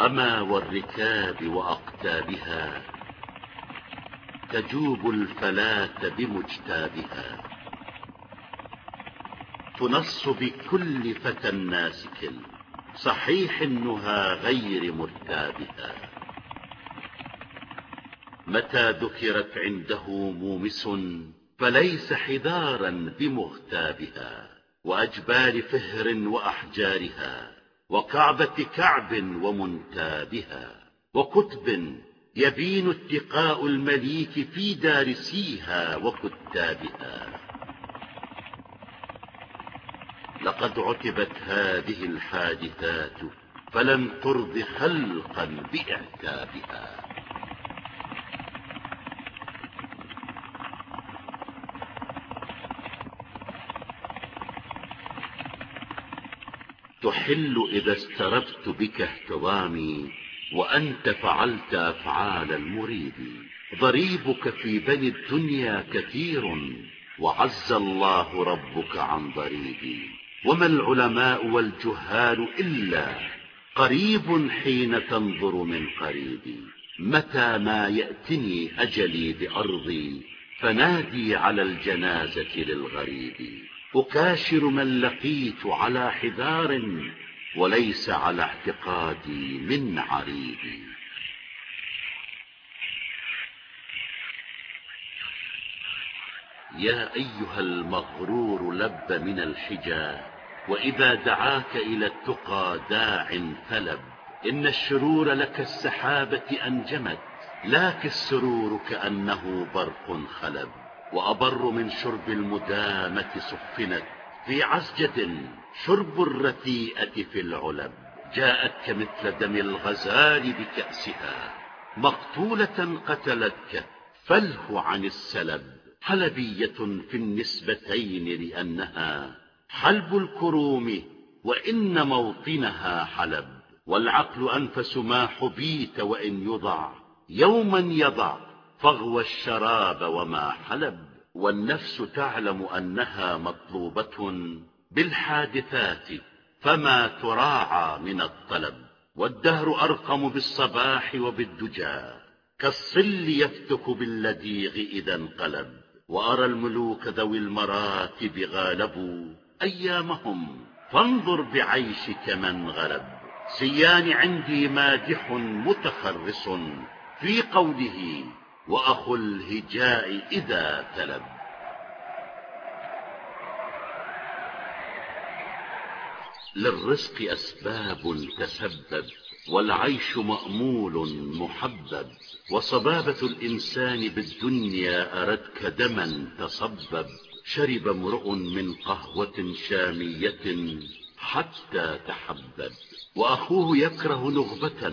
أما والركاب وأقتابها تجوب الفلاة بمجتابها تنص بكل فتى ناسك صحيح النهى غير مرتابها متى ذكرت عنده مومس فليس حذارا بمغتابها وأجبال فهر وأحجارها وكعبة كعب ومنتابها وكتب يبين اتقاء المليك في دارسيها وكتابها. لقد عتبت هذه الحادثات فلم ترض خلقا بإعتابها. تحل إذا استربت بك احتضامي وأنت فعلت أفعال المريد. ضريبك في بني الدنيا كثير وعز الله ربك عن ضريبي. وما العلماء والجهال إلا قريب حين تنظر من قريب متى ما يأتني أجلي بأرضي فنادي على الجنازة للغريب. أكاشر من لقيت على حذار وليس على اعتقادي من عريبي يا أيها المغرور لب من الحجى وإذا دعاك إلى التقى داع فلب. إن الشرور لك السحابة أنجمت لك السرور كأنه برق خلب. وأبر من شرب المدامة سفنت في عسجة شرب الرثيئة في العلب. جاءت كمثل دم الغزال بكأسها مقتولة قتلتك فله عن السلب. حلبية في النسبتين لأنها حلب الكروم وإن موطنها حلب. والعقل أنفس ما حبيت وإن يضع يوما يضع فغوى الشراب وما حلب والنفس تعلم أنها مطلوبة بالحادثات فما تراعى من الطلب. والدهر أرقم بالصباح وبالدجى كالصل يفتك باللديغ إذا انقلب. وأرى الملوك ذوي المراتب غالبوا أيامهم فانظر بعيشك من غلب. سيان عندي مادح متخرص في قوله وأخو الهجاء إذا تلب للرزق أسباب تسبب والعيش مأمول محبب وصبابة الإنسان بالدنيا أردك دما تصبب شرب امرؤ من قهوة شامية حتى تحبب وأخوه يكره نغبة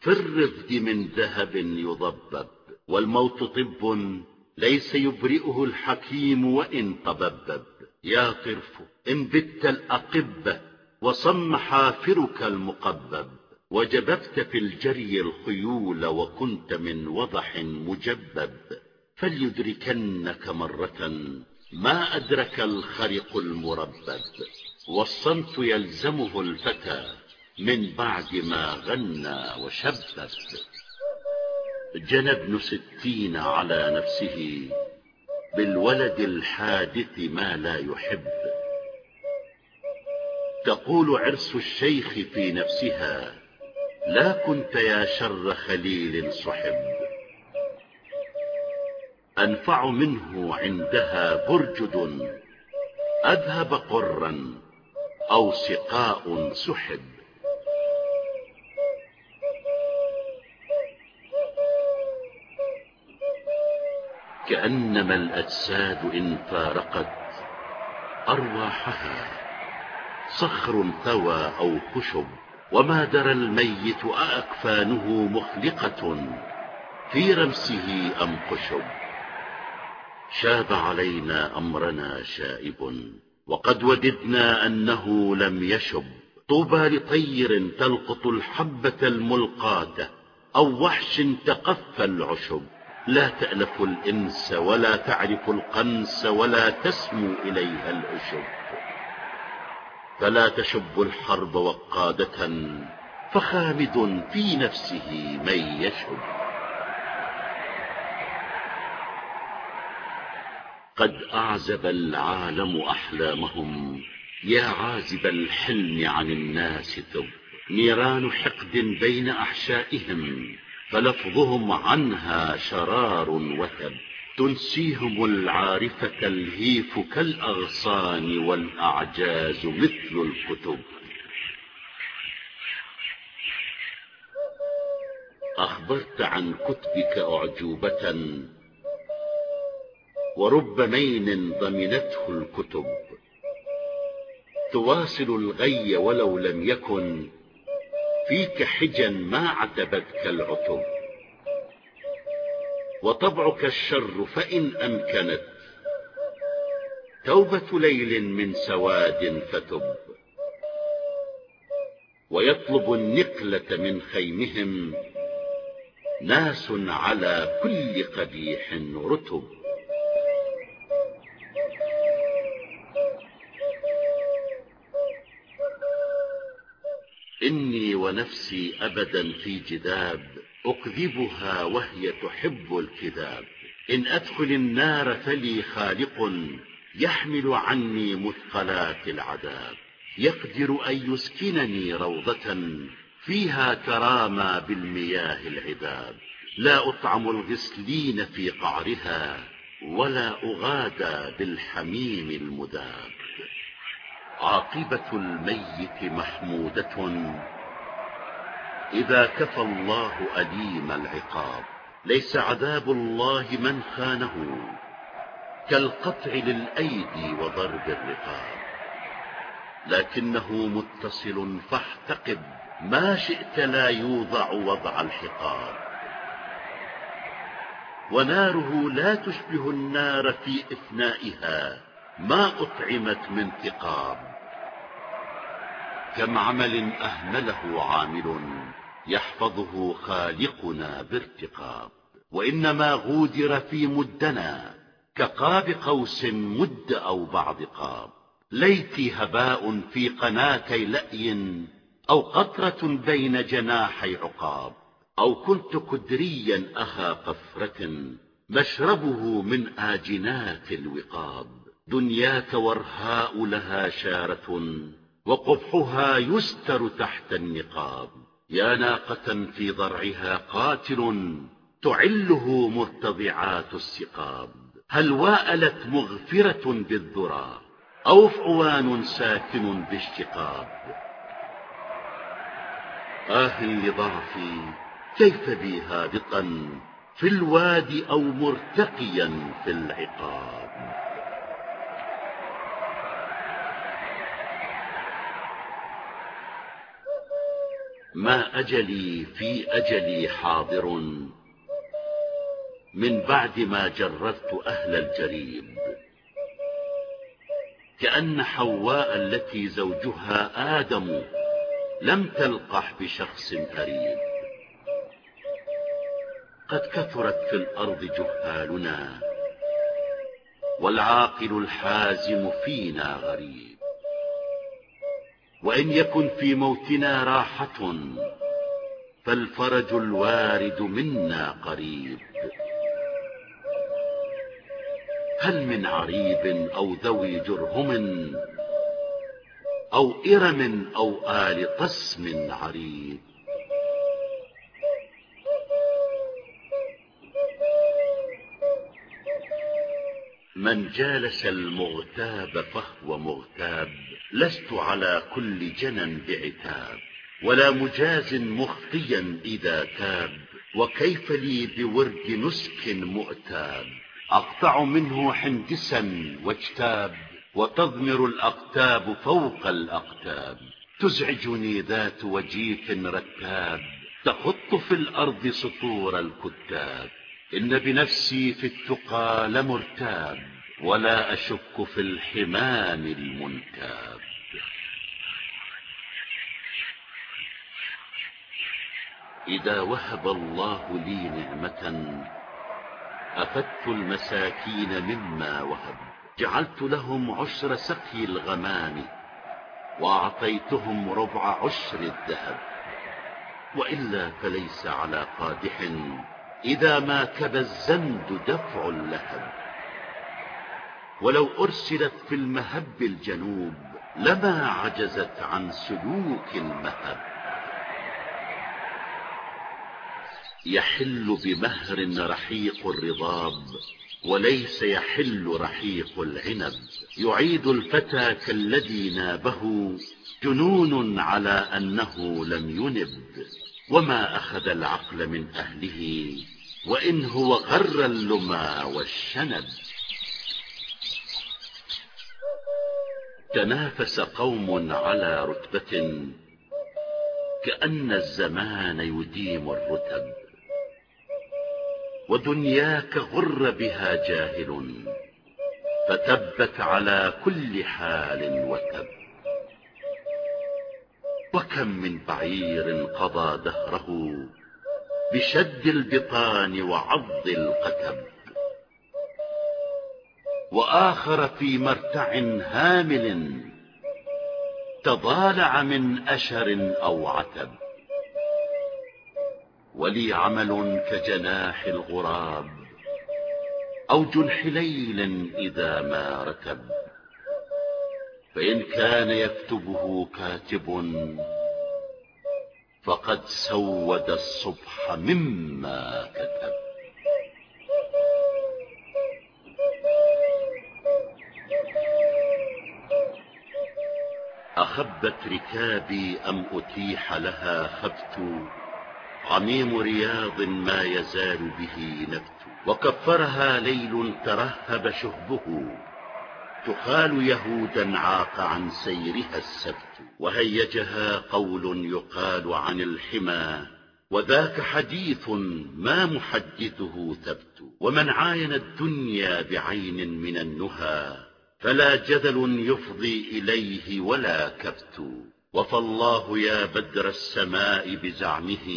في الرفد من ذهب يضبب. والموت طب ليس يبرئه الحكيم وإن طببب يا طرف إن بت الأقبة وصم حافرك المقبب. وجببت في الجري الخيول وكنت من وضح مجبب. فليدركنك مرة ما أدرك الخرق المربب. والصمت يلزمه الفتى من بعد ما غنى وشبب. جنى ابن ستين على نفسه بالولد الحادث ما لا يحب. تقول عرس الشيخ في نفسها لا كنت يا شر خليل صحب. أنفع منه عندها برجد أذهب قرا أو سقاء سحب. كأنما الأجساد إن فارقت أرواحها. صخر ثوى أو خشب وما درى الميت أأكفانه مخلقة في رمسه أم خشب. شاب علينا أمرنا شائب وقد وددنا أنه لم يشب. طوبى لطير تلقط الحبة الملقاة أو وحش تقفى العشب. لا تألف الإنس ولا تعرف القنس ولا تسمو إليها الأشب. فلا تشب الحرب وقادة فخامد في نفسه من يشب. قد أعزب العالم أحلامهم يا عازب الحلم عن الناس ثب نيران حقد بين أحشائهم فلفظهم عنها شرار وثب تنسيهم العارفة الهيف كالأغصان والأعجاز مثل الكتب. أخبرت عن كتبك أعجوبة ورب مين ضمنته الكتب. تواصل الغي ولو لم يكن فيك حجا ما عتبتك العتب. وطبعك الشر فإن أمكنت. توبة ليل من سواد فتب. ويطلب النقلة من خيمهم. ناس على كل قبيح رتب. إني ونفسي أبدا في جداب أكذبها وهي تحب الكذاب. إن أدخل النار فلي خالق يحمل عني مثقلات العذاب. يقدر أن يسكنني روضة فيها كرامى بالمياه العذاب. لا أطعم الغسلين في قعرها ولا أغادى بالحميم المذاب. عاقبة الميت محمودة إذا كفى الله أليم العقاب ليس عذاب الله من خانه كالقطع للأيدي وضرب الرقاب. لكنه متصل فاحتقب ما شئت لا يوضع وضع الحقاب. وناره لا تشبه النار في إفنائها ما أطعمت من تقاب كم عمل أهمله عامل يحفظه خالقنا بارتقاب وإنما غودر في مدنا كقاب قوس مد أو بعض قاب. ليتي هباء في قناتي لأي أو قطرة بين جناحي عقاب. أو كنت كدريا أخا قفرة مشربه من آجنات الوقاب. دنياك ورهاء لها شارة وقبحها يستر تحت النقاب. يا ناقة في ضرعها قاتل تعله مرتضعات السقاب. هل واءلت مغفرة بالذرى أو فعوان ساكن باشتقاب آه لضعفي كيف بي هابطا في الوادي أو مرتقيا في العقاب؟ ما أجلي في أجلي حاضر. من بعد ما جردت أهل الجريب. كأن حواء التي زوجها آدم لم تلقح بشخص قريب. قد كثرت في الأرض جهالنا والعاقل الحازم فينا غريب. وإن يكن في موتنا راحة فالفرج الوارد منا قريب. هل من عريب أو ذوي جرهم أو إرم أو آل طسم عريب؟ من جالس المغتاب فهو مغتاب لست على كل جنى بعتاب ولا مجاز مخطيا إذا تاب وكيف لي بورد نسك مؤتاب؟ أقطع منه حندسا واجتاب وتضمر الأقتاب فوق الأقتاب. تزعجني ذات وجيف رتاب تخط في الأرض سطور الكتاب. إن بنفسي في التقى لمرتاب ولا أشك في الحمام المنتاب. إذا وهب الله لي نعمة أفدت المساكين مما وهب. جعلت لهم عشر سقي الغمام وأعطيتهم ربع عشر الذهب. وإلا فليس على قادح إذا ما كب الزند دفع اللهب. ولو أرسلت في المهب الجنوب لما عجزت عن سلوك المهب. يحل بمهر رحيق الرضاب وليس يحل رحيق العنب. يعيد الفتى كالذي نابه جنون على أنه لم ينب. وما أخذ العقل من أهله وإن هو غر اللما والشنب. تنافس قوم على رتبة كأن الزمان يديم الرتب. ودنياك غر بها جاهل فتبت على كل حال وتب. وكم من بعير قضى دهره بشد البطان وعض القتب. وآخر في مرتع هامل تضالع من أشر أو عتب. ولي عمل كجناح الغراب أو جنح ليل إذا ما رتب فإن كان يكتبه كاتب فقد سود الصبح مما كتب. أخبت ركابي أم أتيح لها خبت؟ عميم رياض ما يزال به نبت. وكفرها ليل ترهب شهبه. تخال يهودا عاق عن سيرها السبت وهيجها قول يقال عن الحمى وذاك حديث ما محدثه ثبت ومن عاين الدنيا بعين من النهى فلا جدل يفضي إليه ولا كبت وفالله يا بدر السماء بزعمه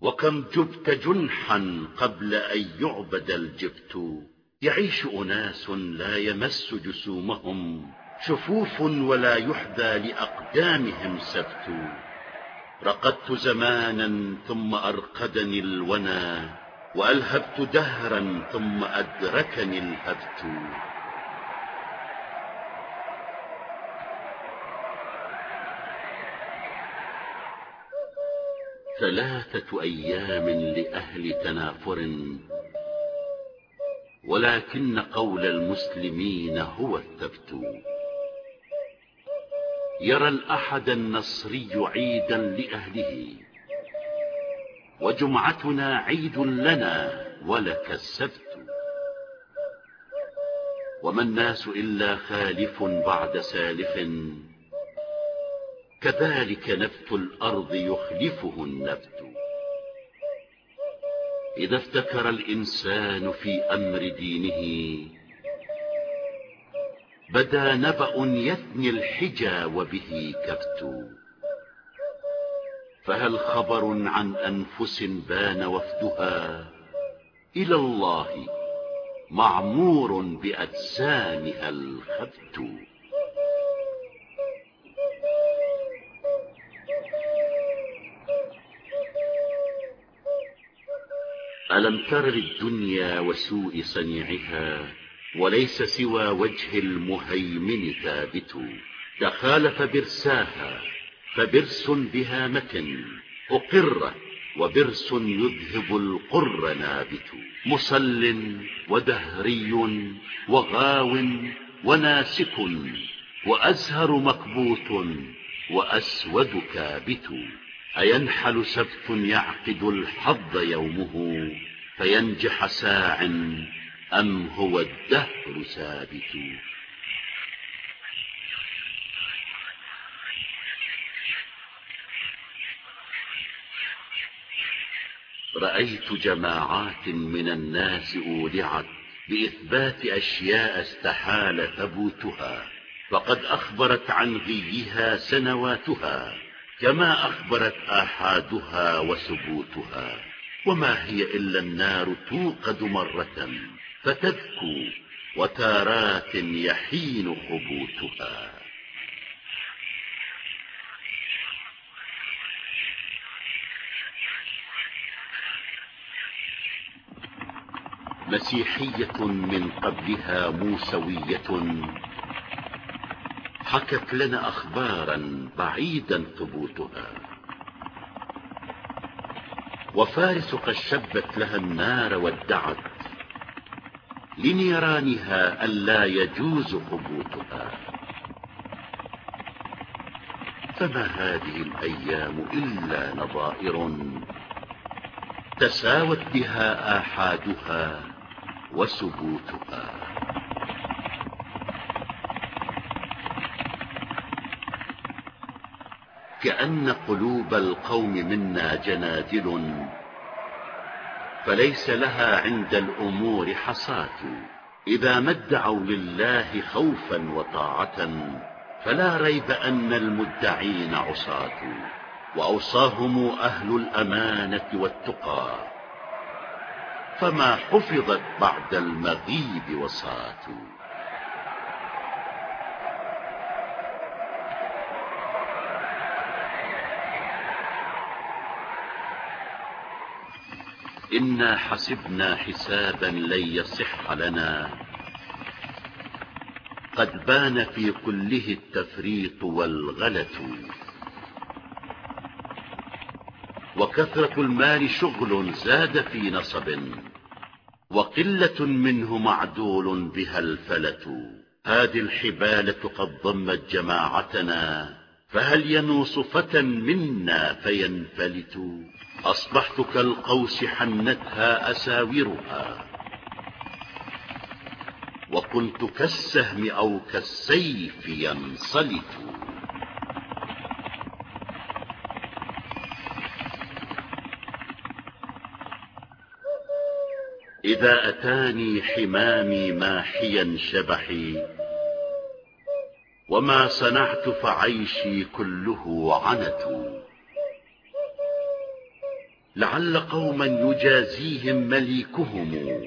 وكم جبت جنحا قبل أن يعبد الجبت. يعيش أناس لا يمس جسومهم شفوف ولا يحدى لأقدامهم سبت. رقدت زمانا ثم أرقدني الونى وألهبت دهرا ثم أدركني الهبت. ثلاثة أيام لأهل تنافر ولكن قول المسلمين هو الثبت. يرى الأحد النصري عيدا لأهله وجمعتنا عيد لنا ولك السبت. وما الناس إلا خالف بعد سالف كذلك نبت الأرض يخلفه النبت. إذا افتكر الإنسان في أمر دينه بدا نبأ يثني الحجى وبه كبت فهل خبر عن أنفس بان وفدها؟ إلى الله معمور بأجسامها الخبت ألم تر للدنيا وسوء صنيعها وليس سوى وجه المهيمن ثابت تخالف برساها فبرس بهامة أقر وبرس يذهب القر نابت مصل ودهري وغاو وناسك وأزهر مكبوت وأسود كابت أينحل سبت يعقد الحظ يومه فينجح ساع أم هو الدهر ثابت؟ رأيت جماعات من الناس أولعت بإثبات أشياء استحال ثبوتها فقد أخبرت عن غيها سنواتها. كما أخبرت آحادها وثبوتها وما هي إلا النار توقد مرة فتبكو وتارات يحين خبوتها. مسيحية من قبلها موسوية حكت لنا أخبارا بعيدا ثبوتها. وفارس قد شبت لها النار وادعت لنيرانها ألا يجوز هبوطها فما هذه الأيام إلا نظائر تساوت بها آحادها وسبوتها كأن قلوب القوم منا جنادل فليس لها عند الأمور حصاة إذا ما ادعوا لله خوفا وطاعة فلا ريب أن المدعين عصاة وأوصاهم أهل الأمانة والتقى. فما حفظت بعد المغيب وصاة. إنا حسبنا حسابا لن يصح لنا. قد بان في كله التفريط والغلة. وكثرة المال شغل زاد في نصب. وقلة منه معدول بها الفلة. هذه الحبالة قد ضمت جماعتنا. فهل ينوص فتى منا فينفلت؟ أصبحت كالقوس حنتها أساورها. وكنت كالسهم أو كالسيف ينصلت. إذا أتاني حمامي ماحيا شبحي وما صنعت فعيشي كله عنت. لعل قوما يجازيهم مليكهم.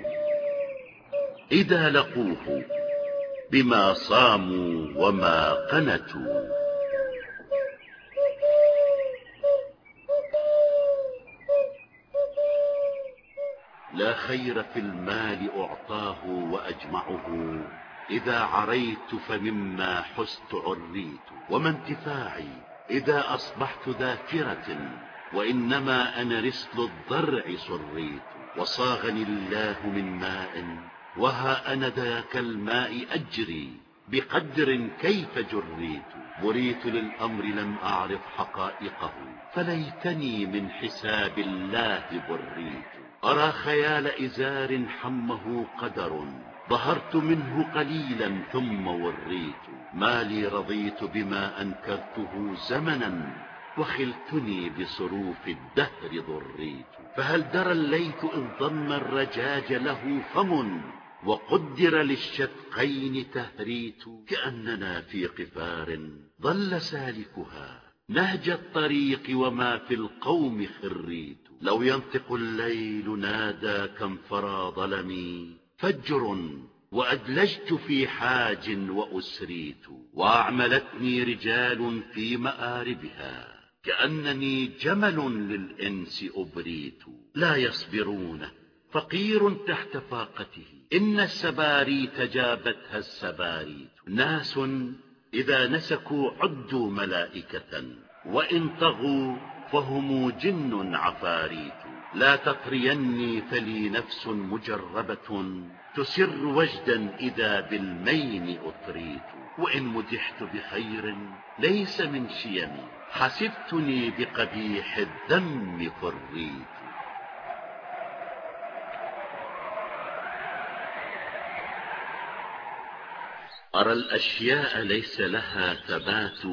إذا لقوه بما صاموا وما قنتوا. لا خير في المال أعطاه وأجمعه. إذا عريت فمما حست عريت. وما انتفاعي إذا أصبحت ذاكرة. وإنما أنا رسل الضرع سريت وصاغني الله من ماء وها أنا ذاك الماء أجري بقدر كيف جريت بريت للأمر لم أعرف حقائقه فليتني من حساب الله بريت. أرى خيال إزار حمه قدر ظهرت منه قليلا ثم وريت. ما لي رضيت بما أنكرته زمنا وخلتني بصروف الدهر ضريت. فهل درى الليث إن ضم الرجاج له فم وقدر للشدقين تهريت؟ كأننا في قفار ضل سالكها نهج الطريق وما في القوم خريت. لو ينطق الليل نادى كم فرى ظلمي فجر وأدلجت في حاج وأسريت. وأعملتني رجال في مآربها. كأنني جمل للإنس أبريت. لا يصبرون. فقير تحت فاقته إن السباريت جابتها السباريت. ناس إذا نسكوا عدوا ملائكة. وإن طغوا فهم جن عفاريت. لا تطريني فلي نفس مجربة. تسر وجدا إذا بالمين أطريت. وإن مدحت بخير ليس من شيمي. حسبتني بقبيح الذم فريت أرى الأشياء ليس لها ثبات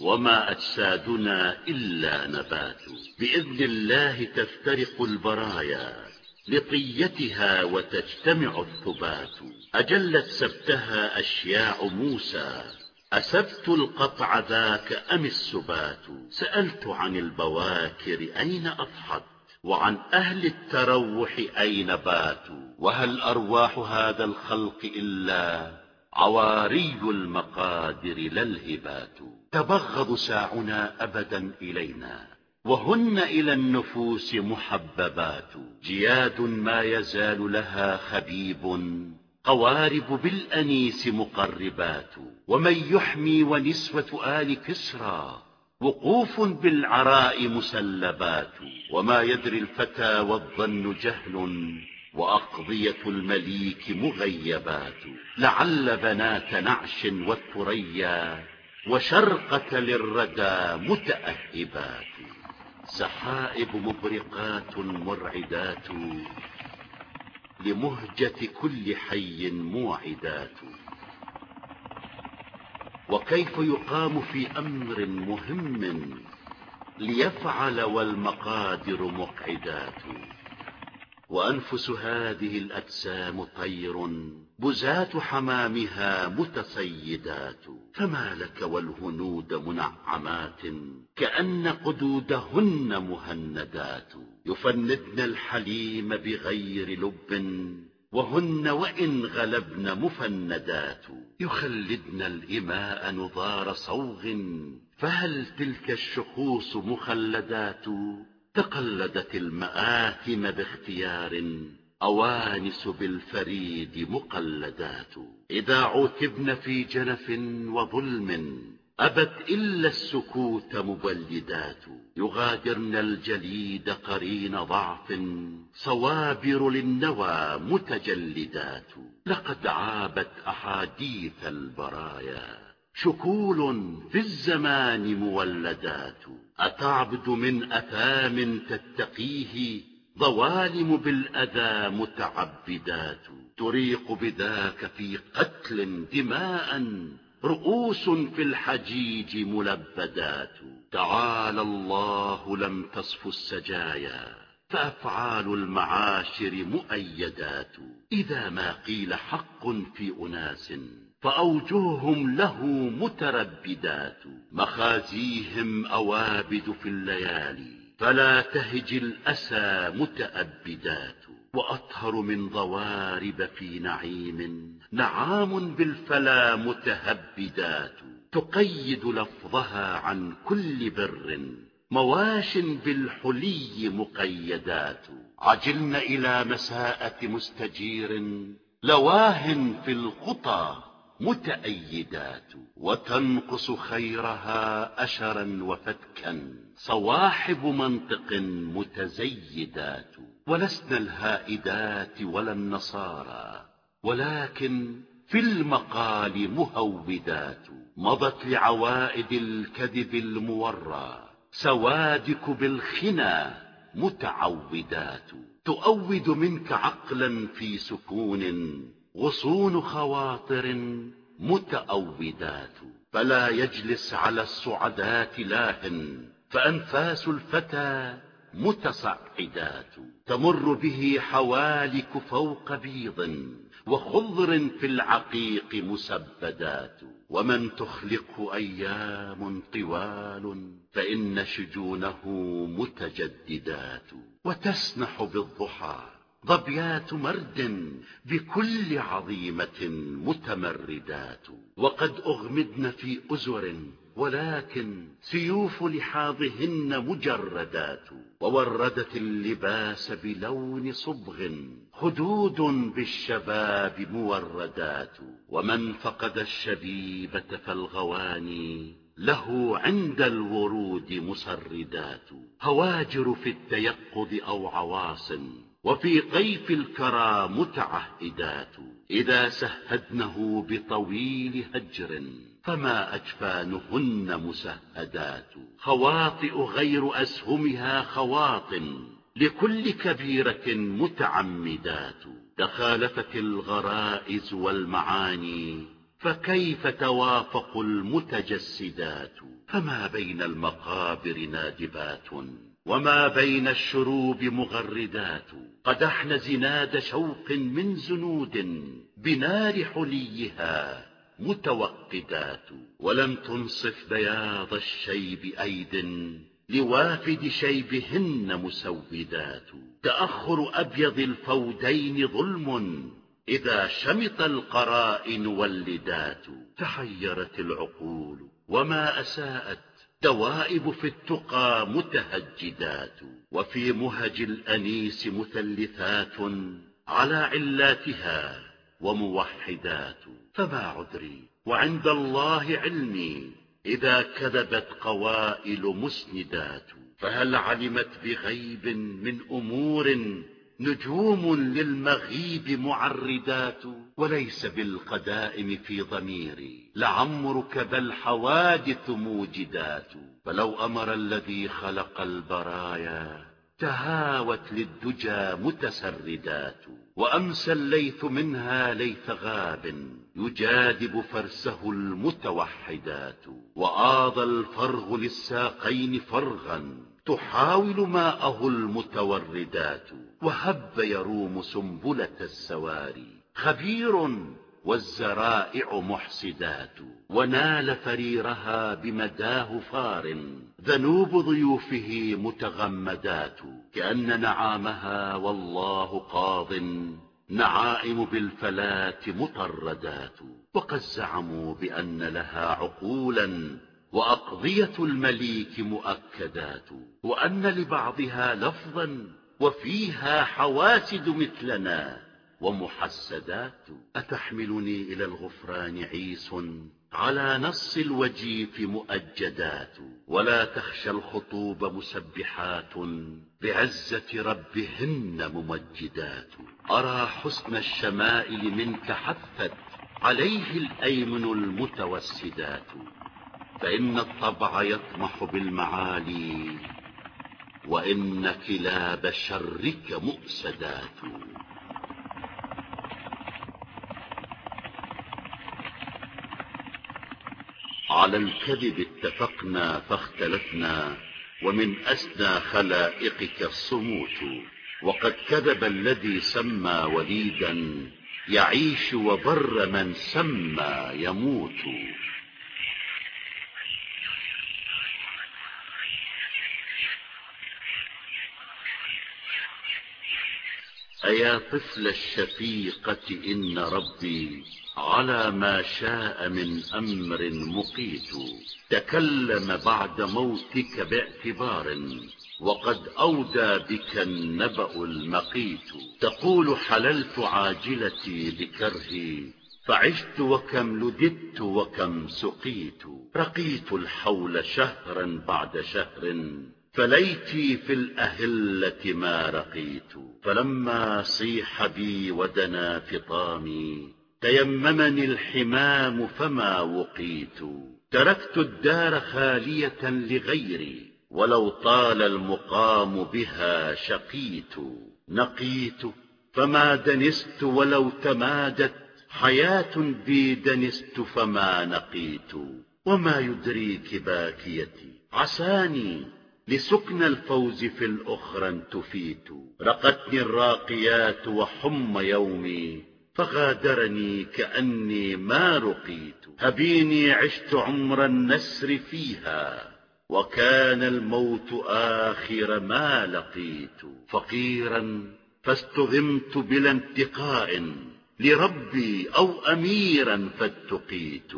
وما أجسادنا إلا نبات. بإذن الله تفترق البرايا لطيتها وتجتمع الثبات. أجلت سبتها أشياع موسى أسبت القطع ذاك أم السبات؟ سألت عن البواكر أين أضحت وعن أهل التروح أين باتوا وهل أرواح هذا الخلق إلا عواري المقادر لا الهبات؟ تبغض ساعنا أبدا إلينا وهن إلى النفوس محببات. جياد ما يزال لها خبيب. قوارب بالأنيس مقربات ومن يحمي ونسوة آل كسرى وقوف بالعراء مسلبات وما يدري الفتى والظن جهل وأقضية المليك مغيبات. لعل بنات نعش والثريا وشرقة للردى متأهبات. سحائب مبرقات مرعدات لمهجة كل حي موعدات. وكيف يقام في أمر مهم ليفعل والمقادر مقعدات. وأنفس هذه الأجسام طير بزات حمامها متصيدات فما لك والهنود منعمات؟ كأن قدودهن مهندات يفندن الحليم بغير لب وهن وإن غلبن مفندات يخلدن الإماء نضار صوغ فهل تلك الشخوص مخلدات؟ تقلدت المآثم باختيار أوانس بالفريد مقلدات. إذا عوتبن في جنف وظلم أبت إلا السكوت مبلدات. يغادرن الجليد قرين ضعف صوابر للنوى متجلدات. لقد عابت أحاديث البرايا. شكول في الزمان مولدات. أتعبد من أثام تتقيه؟ ظوالم بالأذى متعبدات. تريق بذاك في قتل دماء. رؤوس في الحجيج ملبدات. تعالى الله لم تصف السجايا فأفعال المعاشر مؤيدات. إذا ما قيل حق في أناس فأوجههم له متربدات مخازيهم أوابد في الليالي. فلا تهج الأسى متأبدات. وأطهر من ضوارب في نعيم. نعام بالفلا متهبدات. تقيد لفظها عن كل بر. مواش بالحلي مقيدات. عجلن إلى مساءة مستجير. لواه في الخطى متأيدات وتنقص خيرها أشرا وفتكا. صواحب منطق متزيدات ولسنا الهائدات ولا النصارى ولكن في المقال مهودات مضت لعوائد الكذب المورى. سوادك بالخنا متعودات تؤود منك عقلا في سكون. غصون خواطر متأودات فلا يجلس على الصعدات لاه فأنفاس الفتى متصعدات. تمر به حوالك فوق بيض وخضر في العقيق مسبدات. ومن تخلقه أيام طوال فإن شجونه متجددات. وتسنح بالضحى ظبيات مرد بكل عظيمة متمردات. وقد أغمدن في أزر ولكن سيوف لحاظهن مجردات. ووردت اللباس بلون صبغ خدود بالشباب موردات. ومن فقد الشبيبة فالغواني له عند الورود مسردات. هواجر في التيقظ أو عواص وفي قيف الكرى متعهدات إذا سهدنه بطويل هجر فما أجفانهن مسهدات. خواطئ غير أسهمها خواطن لكل كبيرة متعمدات. تخالفت الغرائز والمعاني فكيف توافق المتجسدات؟ فما بين المقابر نادبات؟ وما بين الشروب مغردات قدحن زناد شوق من زنود بنار حليها متوقدات ولم تنصف بياض الشيب أيد لوافد شيبهن مسودات تأخر أبيض الفودين ظلم إذا شمط القرائن واللدات تحيرت العقول وما أساءت دوائب في التقى متهجدات وفي مهج الأنيس مثلثات على علاتها وموحدات. فما عذري؟ وعند الله علمي إذا كذبت قوائل مسندات. فهل علمت بغيب من أمور نجوم للمغيب معردات وليس بالقدائم في ضميري. لعمرك بل حوادث موجدات. فلو أمر الذي خلق البرايا تهاوت للدجى متسردات. وأمسى الليث منها ليث غاب يجادب فرسه المتوحدات. وآض الفرغ للساقين فرغا تحاول ماءه المتوردات وهب يروم سنبلة السواري. خبير والزرائع محسدات ونال فريرها بمداه فار. ذنوب ضيوفه متغمدات كأن نعامها والله قاض. نعائم بالفلات مطردات وقد زعموا بأن لها عقولا. وأقضية المليك مؤكدات وأن لبعضها لفظا وفيها حواسد مثلنا ومحسدات. أتحملني إلى الغفران عيس على نص الوجيف مؤجدات. ولا تخشى الخطوب مسبحات بعزة ربهن ممجدات. أرى حسن الشمائل منك حثت عليه الأيمن المتوسدات. فإن الطبع يطمح بالمعالي وإن كلاب شرك مؤسدات. على الكذب اتفقنا فاختلفنا ومن أسنى خلائقك الصموت. وقد كذب الذي سمى وليدا يعيش وبر من سمى يموت. أيا طفل الشفيقة إن ربي على ما شاء من أمر مقيت. تكلم بعد موتك باعتبار وقد أودى بك النبأ المقيت. تقول حللت عاجلتي بكرهي فعشت وكم لددت وكم سقيت. رقيت الحول شهرا بعد شهر فليتي في الأهلة ما رقيت فلما صيح بي ودنا فطامي تيممني الحمام فما وقيت. تركت الدار خالية لغيري ولو طال المقام بها شقيت. نقيت فما دنست ولو تمادت حياة بي دنست فما نقيت. وما يدريك باكيتي عساني. لسكن الفوز في الأخرى تفيت رقتني الراقيات وحم يومي فغادرني كأني ما رقيت. هبيني عشت عمر النسر فيها وكان الموت آخر ما لقيت. فقيرا فاستغمت بلا انتقاء لربي أو أميرا فاتقيت.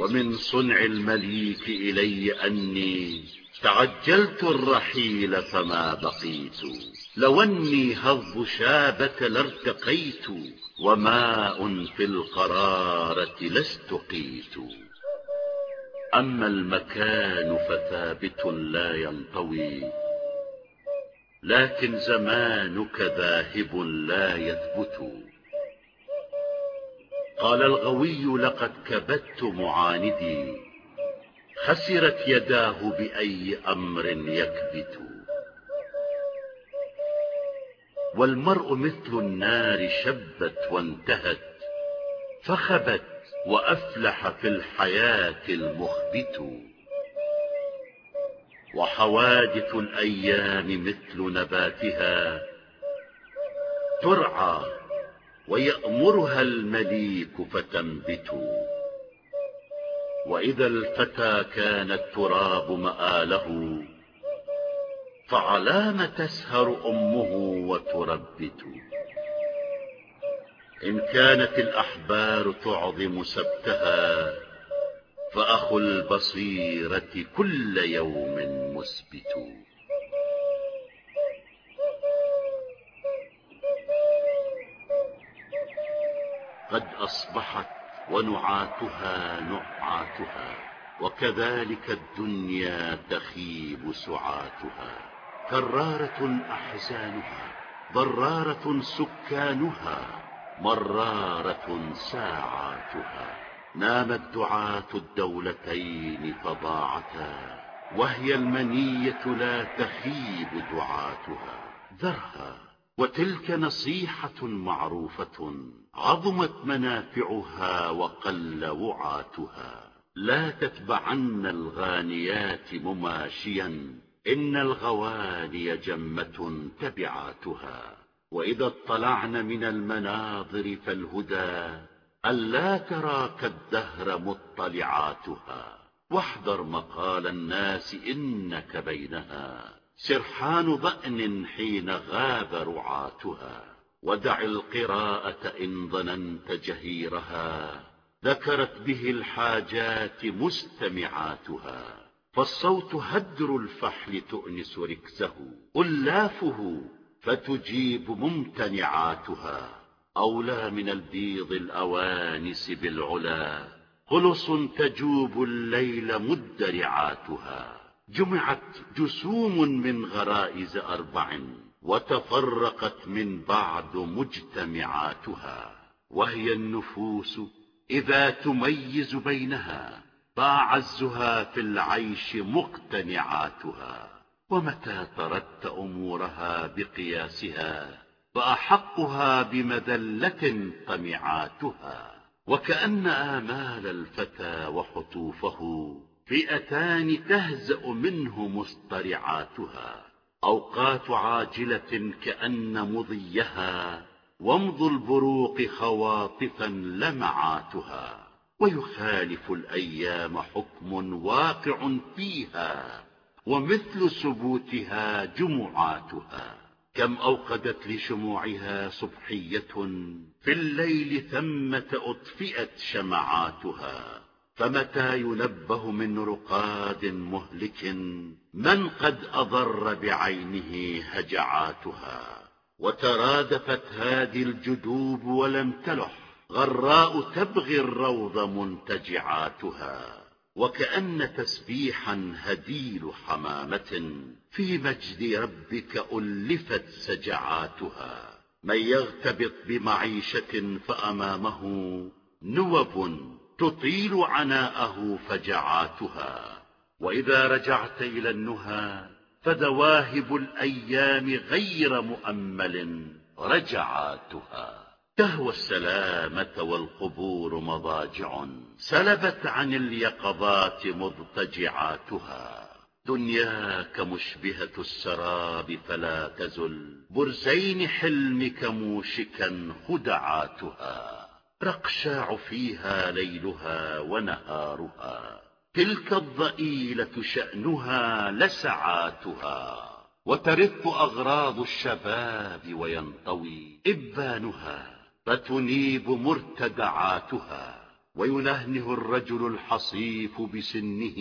ومن صنع المليك إلي أني تعجلت الرحيل فما بقيت. لو أني هض شابة لارتقيت وماء في القرارة لاستقيت أما المكان فثابت لا ينطوي لكن زمانك ذاهب لا يثبت. قال الغوي لقد كبدت معاندي خسرت يداه بأي أمر يكبت. والمرء مثل النار شبت وانتهت فخبت وأفلح في الحياة المخبت. وحوادث الأيام مثل نباتها ترعى ويأمرها المليك فتنبت. وإذا الفتى كان التراب مآله فعلام تسهر أمه وتربت. إن كانت الأحبار تعظم سبتها فأخو البصيرة كل يوم مثبت قد أصبحت ونعاتها نعاتها. وكذلك الدنيا تخيب سعاتها. كرارة أحزانها ضرارة سكانها مرارة ساعاتها. نامت دعاة الدولتين فضاعتا. وهي المنية لا تخيب دعاتها. ذرها. وتلك نصيحة معروفة. عظمت منافعها وقل وعاتها. لا تتبعن الغانيات مماشيا إن الغواني جمة تبعاتها. وإذا اطلعن من المناظر فالهدى ألا تراك الدهر مطلعاتها. واحذر مقال الناس إنك بينها. سرحان ضأن حين غاب رعاتها. ودع القراءة إن ظننت جهيرها. ذكرت به الحاجات مستمعاتها. فالصوت هدر الفحل تؤنس ركزه. ألافه فتجيب ممتنعاتها. أولى من البيض الأوانس بالعلا. خلص تجوب الليل مدرعاتها. جمعت جسوم من غرائز أربع. وتفرقت من بعد مجتمعاتها وهي النفوس إذا تميز بينها فأعزها في العيش مقتنعاتها. ومتى طردت أمورها بقياسها فأحقها بمذلة طمعاتها. وكأن آمال الفتى وحطوفه فئتان تهزأ منه مصطرعاتها أوقات عاجلة كأن مضيها وامض البروق خواطفا لمعاتها ويخالف الأيام حكم واقع فيها ومثل سبوتها جمعاتها. كم أوقدت لشموعها صبحية في الليل ثمة أطفئت شمعاتها. فمتى ينبه من رقاد مهلك من قد أضر بعينه هجعاتها وترادفت هذه الجدوب ولم تلح غراء تبغي الروض منتجعاتها وكأن تسبيحا هديل حمامة في مجد ربك ألفت سجعاتها من يغتبط بمعيشة فأمامه نوب تطيل عناءه فجعاتها وإذا رجعت إلى النهى فدواهب الأيام غير مؤمل رجعاتها. تهوى السلامة والقبور مضاجع سلبت عن اليقظات مضطجعاتها. دنياك مشبهة السراب فلا تزل برزين حلمك موشكا خدعاتها. رقشاع فيها ليلها ونهارها تلك الضئيلة شأنها لسعاتها وترف أغراض الشباب وينطوي إبانها فتنيب مرتدعاتها وينهنه الرجل الحصيف بسنه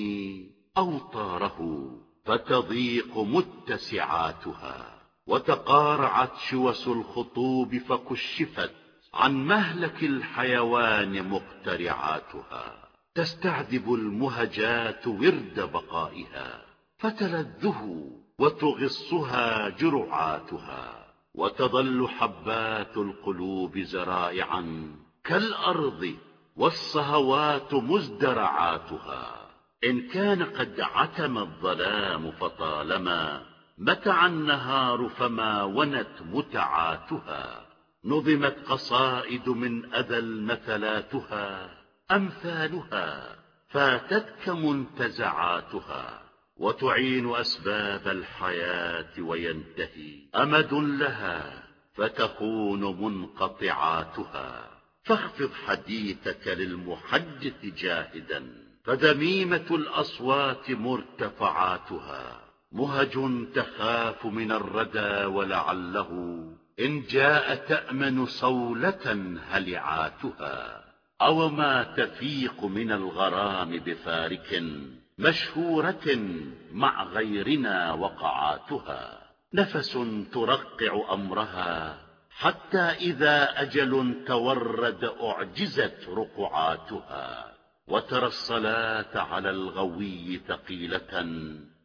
أوطاره فتضيق متسعاتها وتقارعت شوس الخطوب فكشفت عن مهلك الحيوان مقترعاتها تستعذب المهجات ورد بقائها فتلذه وتغصها جرعاتها وتظل حبات القلوب زرائعا كالأرض والصهوات مزدرعاتها. إن كان قد عتم الظلام فطالما متع النهار فما ونت متعاتها. نظمت قصائد من أذى المثلاتها أمثالها فاتتك منتزعاتها وتعين أسباب الحياة وينتهي. أمد لها فتكون منقطعاتها. فاخفض حديثك للمحدث جاهدا. فدميمة الأصوات مرتفعاتها. مهج تخاف من الردى ولعله إن جاء تأمن صولة هلعاتها أو ما تفيق من الغرام بفارك مشهورة مع غيرنا وقعاتها. نفس ترقع أمرها حتى إذا أجل تورد أعجزت رقعاتها. وترى الصلاة على الغوي ثقيلة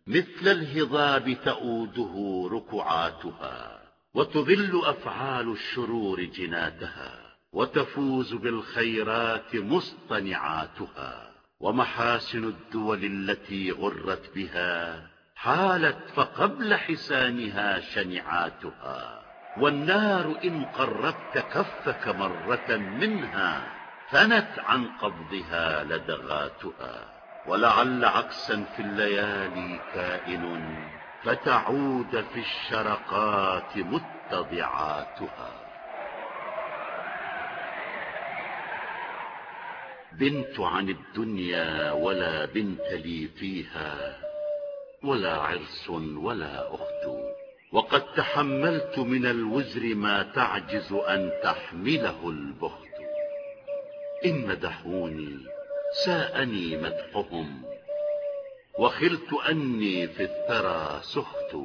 مثل الهضاب تؤوده ركعاتها وتذل أفعال الشرور جناتها وتفوز بالخيرات مصطنعاتها ومحاسن الدول التي غرت بها حالت فقبل حسانها شنعاتها. والنار إن قربت كفك مرة منها ثنت عن قبضها لدغاتها. ولعل عكسا في الليالي كائن فتعود في الشرقات متضعاتها. بنت عن الدنيا ولا بنت لي فيها ولا عرس ولا أخت. وقد تحملت من الوزر ما تعجز أن تحمله البخت. إن مدحوني ساءني مدحهم. وخلت أني في الثرى سخت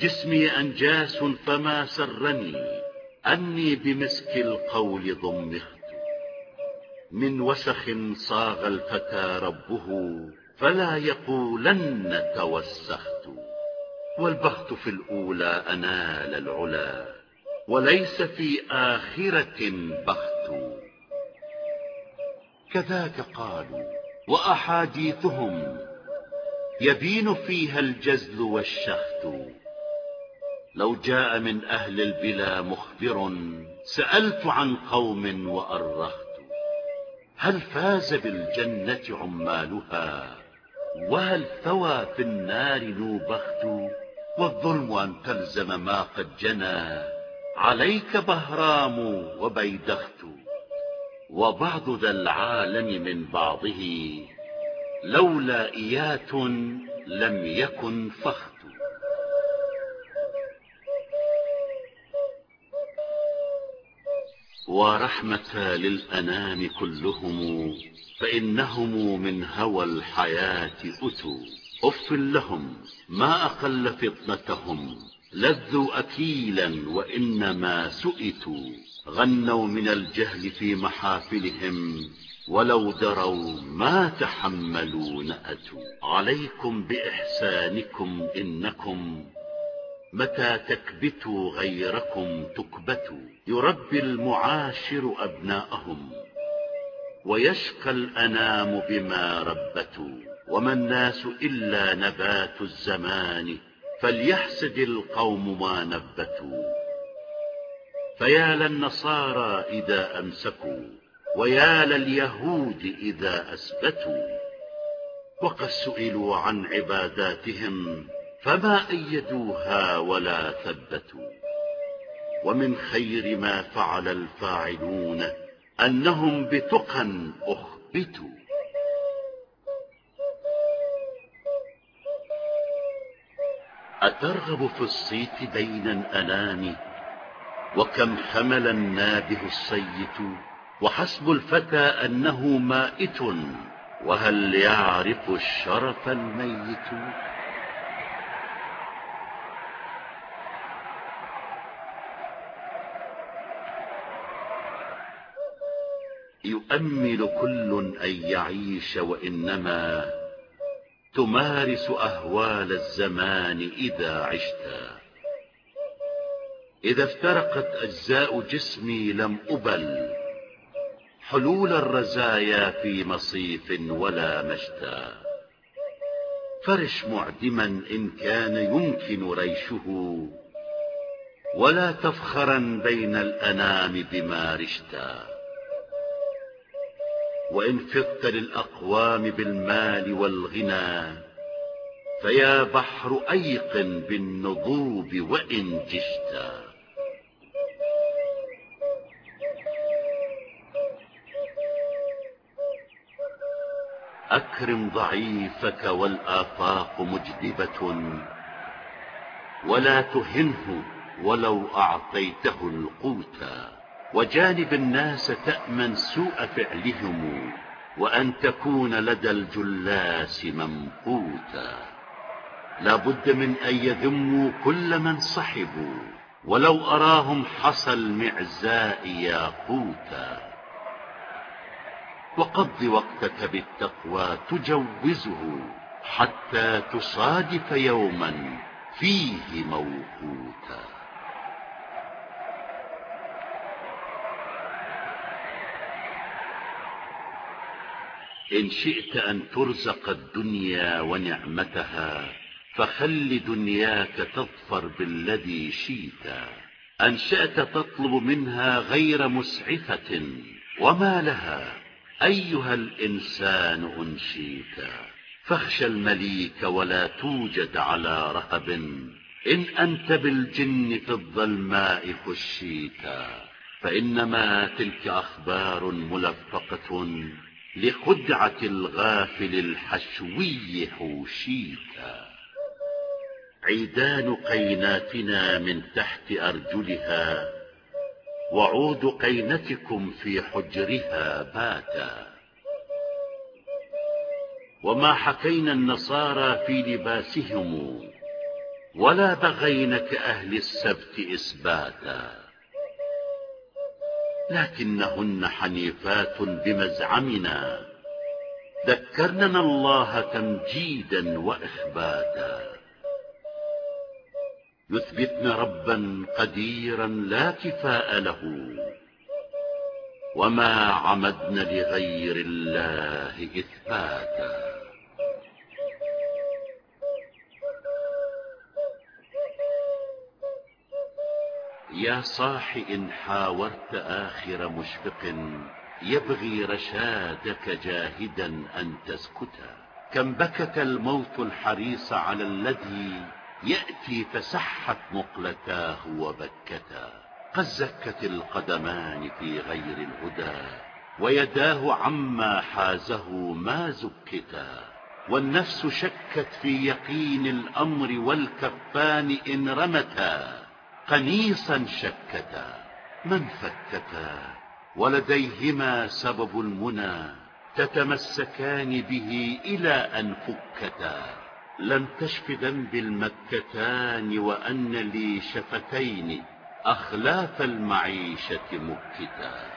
جسمي أنجاس فما سرني. أني بمسك القول ضمخت. من وسخ صاغ الفتى ربه فلا يقولن توسخت. والبخت في الأولى أنال العلا وليس في آخرة بخت. كذاك قالوا وأحاديثهم يبين فيها الجزل والشخت لو جاء من أهل البلا مخبر سألت عن قوم وأرخت هل فاز بالجنة عمالها؟ وهل ثوى في النار نوبخت؟ والظلم أن تلزم ما قد جنى. عليك بهرام وبيدخت. وبعض ذا العالم من بعضه لولا إيات لم يكن فخت ورحمة للأنام كلهم فإنهم من هوى الحياة أتوا. أف لهم ما أقل فطنتهم لذوا أكيلا وإنما سئتوا. غنوا من الجهل في محافلهم ولو دروا ما تحملوا نأتوا عليكم بإحسانكم إنكم متى تكبتوا غيركم تكبتوا. يربي المعاشر أبناءهم ويشقى الأنام بما ربتوا. وما الناس إلا نبات الزمان فليحسد القوم ما نبتوا. فيا للنصارى إذا أمسكوا. ويا لليهود إذا أثبتوا وقد سئلوا عن عباداتهم فما أيدوها ولا ثبتوا ومن خير ما فعل الفاعلون أنهم بتقى أخبتوا. أترغب في الصيت بين الأنام وكم حمل النابه الصيت وحسب الفتى أنه مائت وهل يعرف الشرف الميت؟ يؤمل كل أن يعيش وإنما تمارس أهوال الزمان إذا عشتا إذا افترقت أجزاء جسمي لم أبل حلول الرزايا في مصيف ولا مشتى. فرش معدما إن كان يمكن ريشه. ولا تفخرا بين الأنام بما رشتا. وإن فقت للأقوام بالمال والغنى فيا بحر أيقن بالنضوب وإن جشتا. أكرم ضعيفك والآفاق مجدبة ولا تهنه ولو أعطيته القوتا وجانب الناس تأمن سوء فعلهم وأن تكون لدى الجلاس ممقوتا لا بد من أن يذموا كل من صحبوا ولو أراهم حصى المعزاء ياقوتا. وقض وقتك بالتقوى تجوزه حتى تصادف يوما فيه موقوتا. إن شئت أن ترزق الدنيا ونعمتها فخل دنياك تظفر بالذي شئت. أنشأت تطلب منها غير مسعفة وما لها أيها الإنسان أنشيت فاخشى المليك ولا توجد على رهب إن أنت بالجن في الظلماء خشيت فإنما تلك أخبار ملفقة لخدعة الغافل الحشوي حوشيتا عيدان قيناتنا من تحت أرجلها وعود قينتكم في حجرها باتا. وما حكينا النصارى في لباسهم ولا بغين كأهل السبت إثباتا. لكنهن حنيفات بمزعمنا. ذكرننا الله تمجيدا وإخباتا. يثبتن ربا قديرا لا كفاء له. وما عمدن لغير الله إثباتا. يا صاح إن حاورت آخر مشفق يبغي رشادك جاهدا أن تسكتا. كم بكت الموت الحريص على الذي يأتي فسحت مقلتاه وبكتا قد زكت القدمان في غير الهدى ويداه عما حازه ما زكتا. والنفس شكت في يقين الأمر والكفان إن رمتا قنيصا شكتا من فكتا ولديهما سبب المنى تتمسكان به إلى أن فكتا. لم تشف ذنب المكتان وأن لي شفتين أخلاف المعيشة مكتا.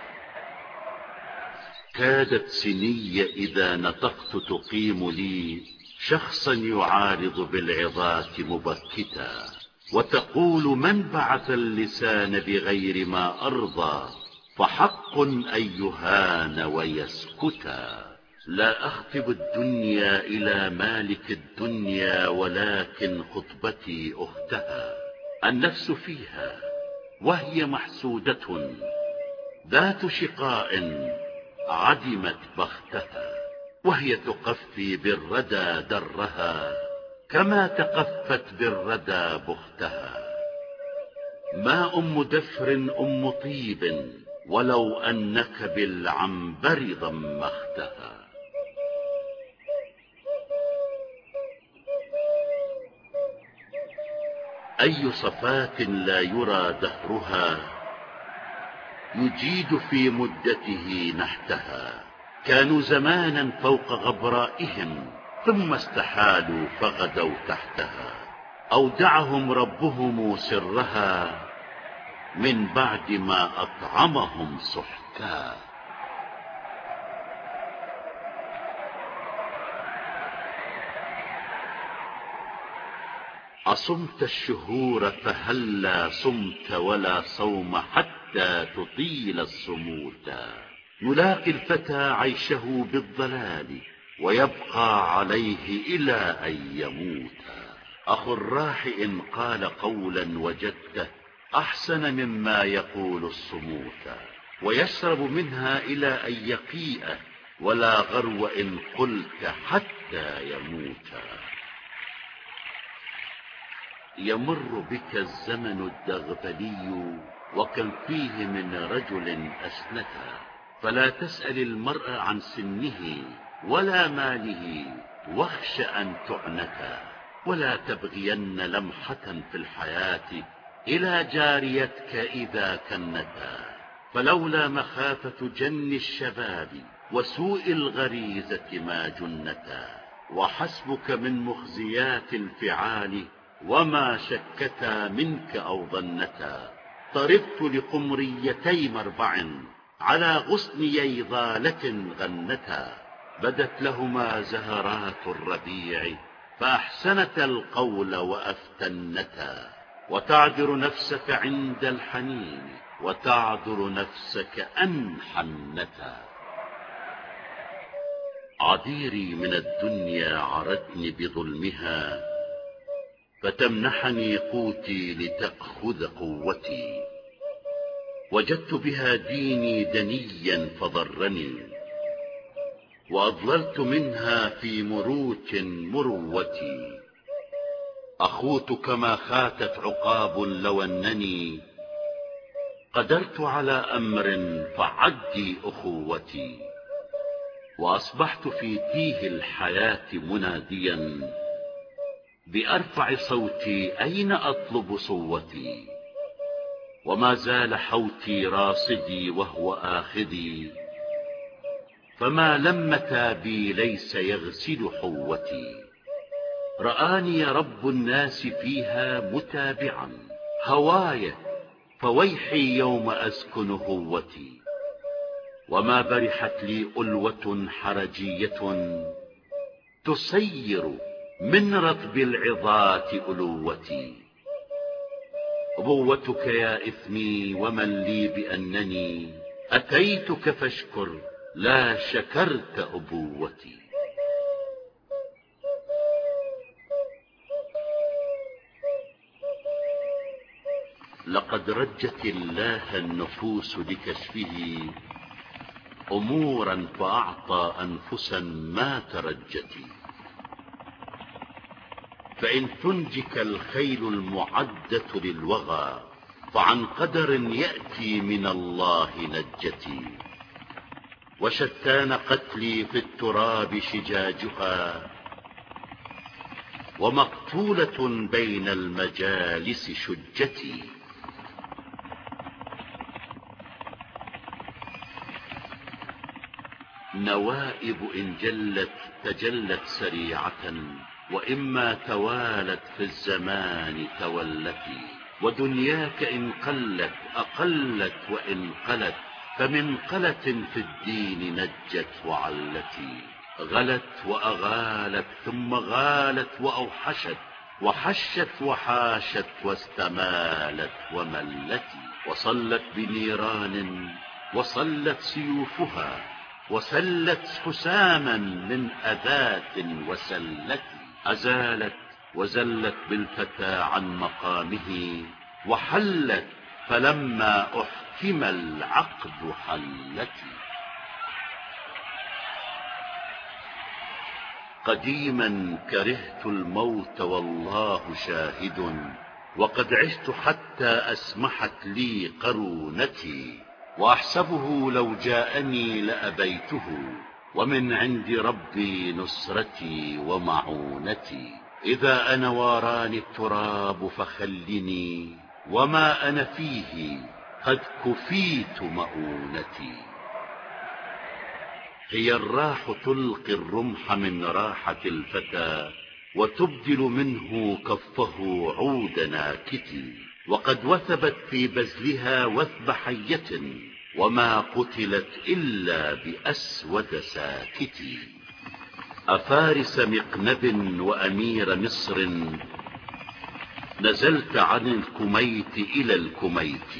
كادت سني إذا نطقت تقيم لي شخصا يعارض بالعظات مبكتا. وتقول من بعث اللسان بغير ما أرضى فحق أن يهان ويسكتا. لا أخطب الدنيا إلى مالك الدنيا ولكن خطبتي أختها. النفس فيها وهي محسودة ذات شقاء عدمت بختها. وهي تقفي بالردى درها كما تقفت بالردى بختها. ما أم دفر أم طيب ولو أنك بالعنبر ضمختها. أي صفات لا يرى دهرها يجيد في مدته نحتها. كانوا زمانا فوق غبرائهم ثم استحالوا فغدوا تحتها. أودعهم ربهم سرها من بعد ما أطعمهم سحتا. أصمت الشهور فهلا صمت ولا صوم حتى تطيل الصموت. يلاقي الفتى عيشه بالضلال ويبقى عليه إلى أن يموت. أخو الراح إن قال قولا وجدته أحسن مما يقول الصموت. ويشرب منها إلى أن يقيئه ولا غرو إن قلت حتى يموت. يمر بك الزمن الدغبلي وكم فيه من رجل أسنتا فلا تسأل المرء عن سنه ولا ماله واخش أن تعنتا ولا تبغين لمحة في الحياة إلى جاريتك إذا كنتا فلولا مخافة جن الشباب وسوء الغريزة ما جنتا. وحسبك من مخزيات الفعال وما شكتا منك أو ظنتا طربت لقمريتي مربع على غصنيي ضالة غنتا بدت لهما زهرات الربيع فأحسنتا القول وأفتنتا وتعذر نفسك عند الحنين وتعذر نفسك أن حنتا عذيري من الدنيا عرتني بظلمها فتمنحني قوتي لتأخذ قوتي. وجدت بها ديني دنيا فضرني. وأضللت منها في مروت مروتي. أخوت كما خاتت عقاب لو أنني قدرت على أمر فعدي أخوتي. وأصبحت في تيه الحياة مناديا. بأرفع صوتي أين أطلب صوتي؟ وما زال حوتي راصدي وهو آخذي. فما لمتا بي ليس يغسل حوتي. رآني رب الناس فيها متابعا. هواي فويحي يوم أسكن هوتي. وما برحت لي ألوة حرجية. تسير من رطب العظات ألوتي. أبوتك يا إثمي ومن لي بأنني. أتيتك فاشكر لا شكرت أبوتي. لقد رجت الله النفوس لكشفه. أمورا فأعطى أنفسا ما ترجت. فإن تنجك الخيل المعدة للوغى فعن قدر يأتي من الله نجتي. وشتان قتلي في التراب شجاجها ومقتولة بين المجالس شجتي. نوائب إن جلت تجلت سريعة وإما توالت في الزمان تولتي ودنياك إن قلت أقلت وإن قلت فمن قلة في الدين نجت وعلتي. غلت وأغالت ثم غالت وأوحشت وحشت وحاشت واستمالت وملتي. وصلت بنيران وصلت سيوفها وسلت حساما من أذات وسلت أزالت وزلت بالفتى عن مقامه وحلت فلما أحكم العقد حلت. قديما كرهت الموت والله شاهد وقد عشت حتى أسمحت لي قرونتي وأحسبه لو جاءني لأبيته. ومن عند ربي نصرتي ومعونتي. إذا أنا واراني التراب فخلني وما أنا فيه قد كفيت مؤونتي. هي الراح تلقي الرمح من راحة الفتى وتبدل منه كفه عود ناكتي. وقد وثبت في بزلها وثب حية وما قتلت إلا بأسود ساكت. أفارس مقنب وأمير مصر نزلت عن الكميت إلى الكميت.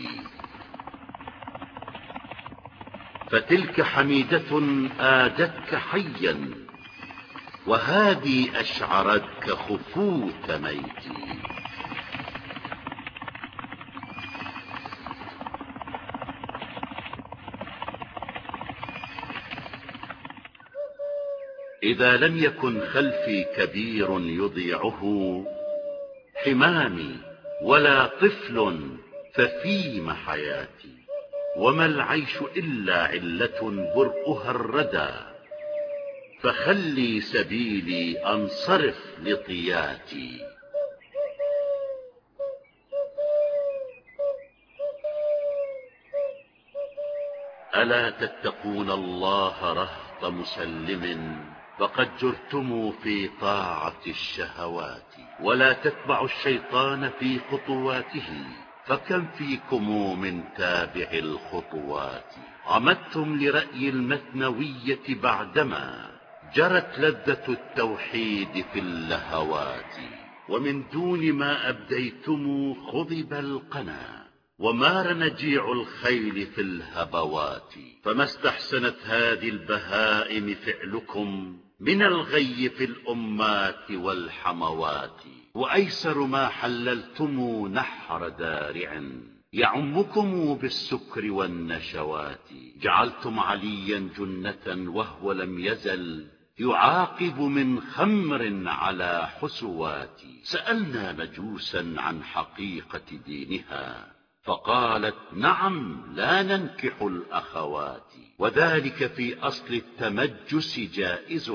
فتلك حميدة آدتك حيا وهذه أشعرتك خفوت ميتي. إذا لم يكن خلفي كبير يضيعه حمامي ولا طفل ففيم حياتي وما العيش إلا علة برؤها الردى. فخلي سبيلي أنصرف لطياتي. ألا تتقون الله رهط مسلم؟ فقد جرتم في طاعة الشهوات ولا تتبعوا الشيطان في خطواته فكم فيكم من تابع الخطوات؟ عمدتم لرأي المثنوية بعدما جرت لذة التوحيد في اللهوات ومن دون ما أبديتم خضب القنا ومار نجيع الخيل في الهبوات فما استحسنت هذه البهائم فعلكم؟ من الغي في الأمات والحموات وأيسر ما حللتم نحر دارع يعمكم بالسكر والنشوات. جعلتم عليا جنة وهو لم يزل يعاقب من خمر على حسوات. سألنا مجوسا عن حقيقة دينها فقالت نعم لا ننكح الأخوات. وذلك في أصل التمجس جائز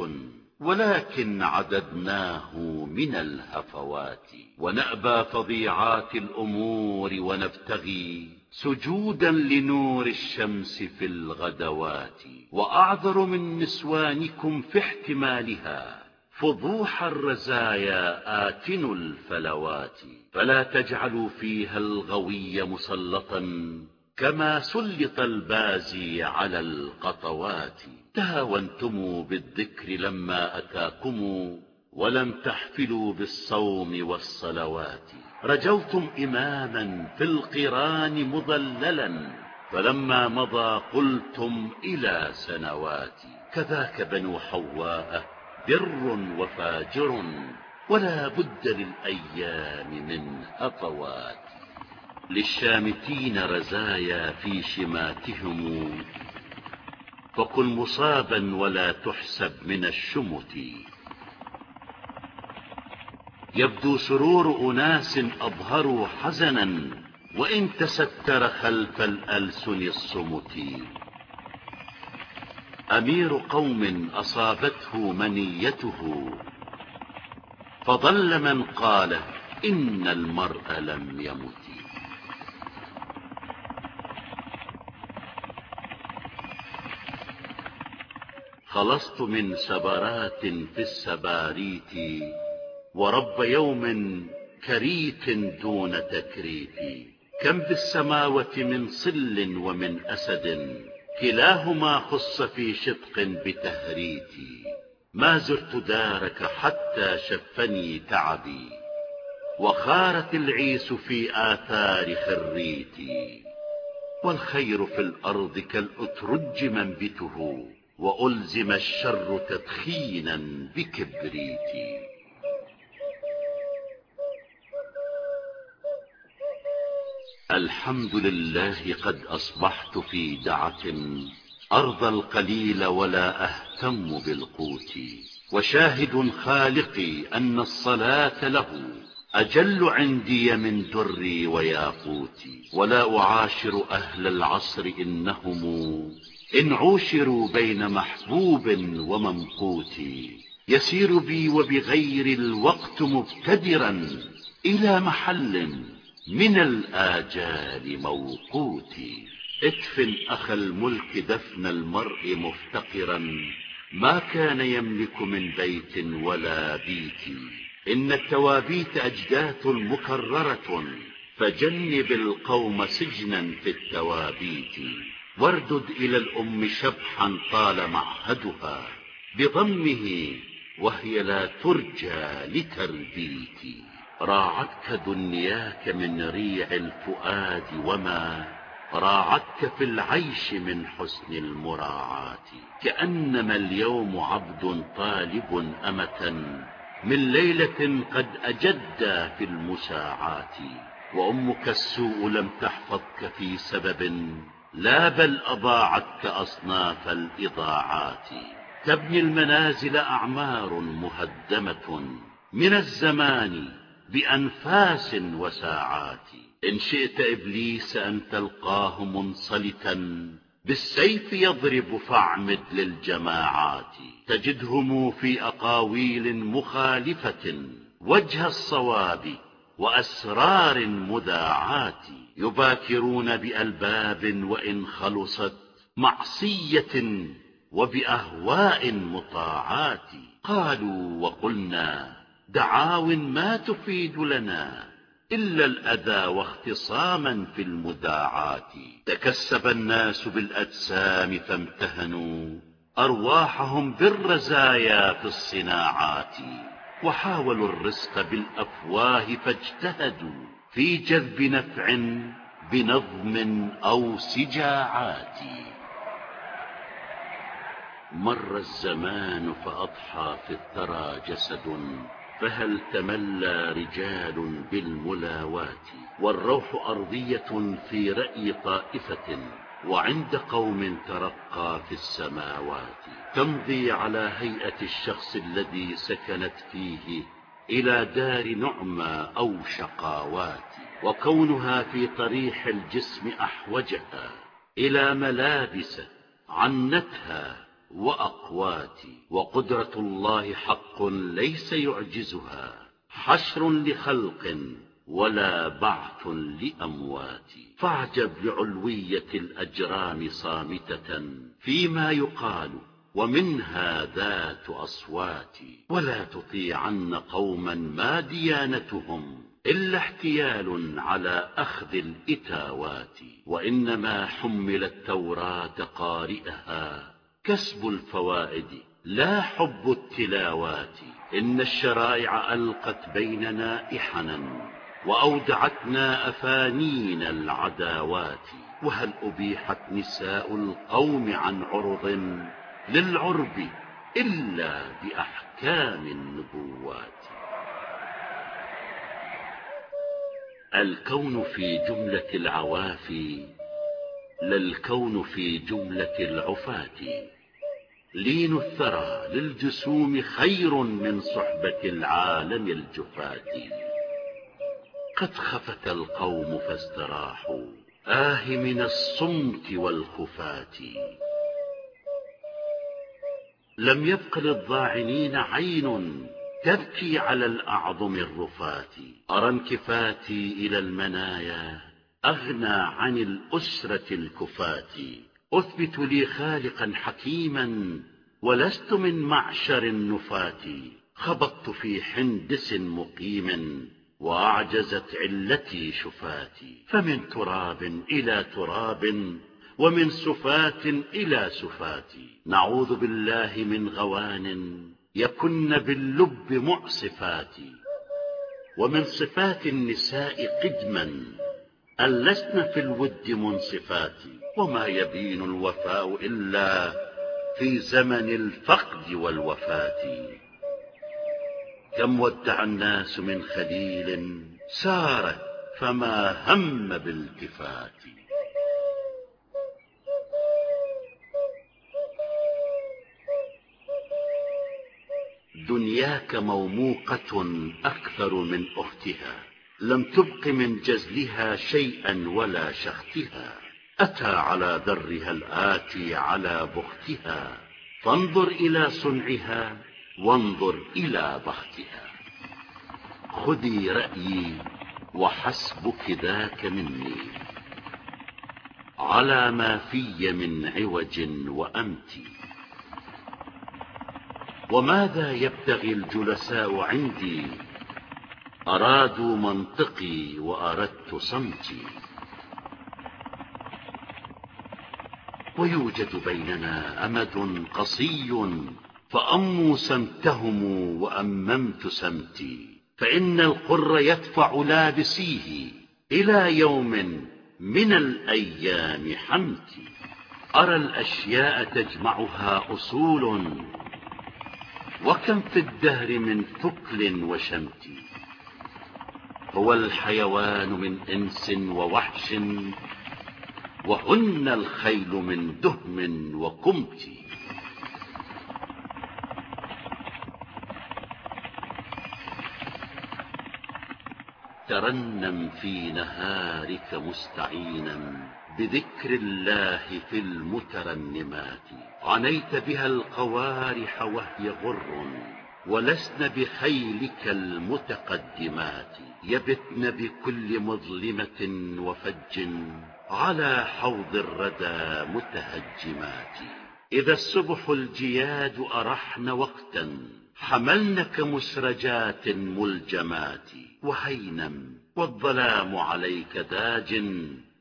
ولكن عددناه من الهفوات. ونأبى فظيعات الأمور ونبتغي سجودا لنور الشمس في الغدوات. وأعذر من نسوانكم في احتمالها فضوح الرزايا آتن الفلوات. فلا تجعلوا فيها الغوي مسلطا. كما سلط البازي على القطوات. تهاونتم بالذكر لما أتاكم ولم تحفلوا بالصوم والصلوات. رجوتم إماما في القران مضللا فلما مضى قلتم إلى سنوات. كذاك بنو حواء بر وفاجر ولا بد للأيام من هفوات للشامتين رزايا في شماتهم. فكن مصابا ولا تحسب من الشمت. يبدو سرور أناس أظهروا حزنا وإن تستر خلف الألسن الصمت. أمير قوم أصابته منيته. فضل من قال إن المرء لم يمت. خلصت من سبرات في السباريت ورب يوم كريت دون تكريت. كم في السماوة من صل ومن أسد كلاهما خص في شدق بتهريت. ما زرت دارك حتى شفني تعبي وخارت العيس في آثار خريتي. والخير في الأرض كالأترج منبته وألزم الشر تدخينا بكبريتي. الحمد لله قد أصبحت في دعة أرضى القليل ولا أهتم بالقوت. وشاهد خالقي أن الصلاة له أجل عندي من دري وياقوتي. ولا أعاشر أهل العصر إنهم إن عوشروا بين محبوب وممقوت يسير بي وبغير الوقت مبتدرا إلى محل من الآجال موقوت. ادفن أخ الملك دفن المرء مفتقرا ما كان يملك من بيت ولا بيت. إن التوابيت أجداث مكررة فجنب القوم سجنا في التوابيت. واردد إلى الأم شبحا طال معهدها بضمه وهي لا ترجى لتربيت راعتك دنياك من ريع الفؤاد وما راعتك في العيش من حسن المراعاة. كأنما اليوم عبد طالب أمة من ليلة قد أجد في المساعات وأمك السوء لم تحفظك في سبب لا بل أضاعتك أصناف الإضاعات. تبني المنازل أعمار مهدمة من الزمان بأنفاس وساعات. إن شئت إبليس أن تلقاه منصلتا بالسيف يضرب فاعمد للجماعات. تجدهم في أقاويل مخالفة وجه الصواب وأسرار مذاعات يباكرون بألباب وإن خلصت معصية وبأهواء مطاعات. قالوا وقلنا دعاو ما تفيد لنا إلا الأذى واختصاما في المداعات تكسب الناس بالأجسام فامتهنوا أرواحهم بالرزايا في الصناعات. وحاولوا الرزق بالأفواه فاجتهدوا. في جذب نفع بنظم أو سجاعات. مر الزمان فأضحى في الثرى جسد فهل تملى رجال بالملاوات؟ والروح أرضية في رأي طائفة وعند قوم ترقى في السماوات. تمضي على هيئة الشخص الذي سكنت فيه إلى دار نعمى أو شقاوات وكونها في طريح الجسم أحوجها إلى ملابس عنتها وأقوات وقدرة الله حق ليس يعجزها حشر لخلق ولا بعث لأموات. فاعجب لعلوية الأجرام صامتة فيما يقال ومنها ذات أصوات ولا تطيعن قوما ما ديانتهم إلا احتيال على أخذ الإتاوات وإنما حمل التوراة قارئها كسب الفوائد لا حب التلاوات. إن الشرائع ألقت بيننا إحنا وأودعتنا أفانين العداوات. وهل أبيحت نساء القوم عن عرض؟ للعرب إلا بأحكام النبوات. الكون في جملة العوافي لا الكون في جملة العفاة. لين الثرى للجسوم خير من صحبة العالم الجفاة. قد خفت القوم فاستراحوا آه من الصمت والخفات لم يبق للضاعنين عين تبكي على الأعظم الرفات. أرى انكفاتي إلى المنايا أغنى عن الأسرة الكفات. أثبت لي خالقا حكيما ولست من معشر النفات. خبطت في حندس مقيم وأعجزت علتي شفاتي. فمن تراب إلى تراب ومن سفات إلى سفات نعوذ بالله من غوان يكن باللب معصفات. ومن صفات النساء قدما أن لسن في الود منصفات. وما يبين الوفاء إلا في زمن الفقد والوفاة. كم ودع الناس من خليل سار فما هم بالتفات. دنياك موموقة أكثر من أختها. لم تبق من جزلها شيئا ولا شختها. أتى على ذرها الآتي على بختها. فانظر إلى صنعها وانظر إلى بختها. خذي رأيي وحسبك ذاك مني. على ما في من عوج وأمت وماذا يبتغي الجلساء عندي؟ أرادوا منطقي وأردت صمتي. ويوجد بيننا أمد قصي فأموا سمتهم وأممت سمتي فإن القر يدفع لابسيه إلى يوم من الأيام حمتي. أرى الأشياء تجمعها أصول. وكم في الدهر من ثقل وشمت. هو الحيوان من إنس ووحش وهن الخيل من دهم وكمت ترنم في نهارك مستعينا. بذكر الله في المترنمات. عنيت بها القوارح وهي غر ولسن بخيلك المتقدمات. يبتن بكل مظلمة وفج على حوض الردى متهجمات. إذا السبح الجياد أرحن وقتا حملنك مسرجات ملجمات. وهينم والظلام عليك داج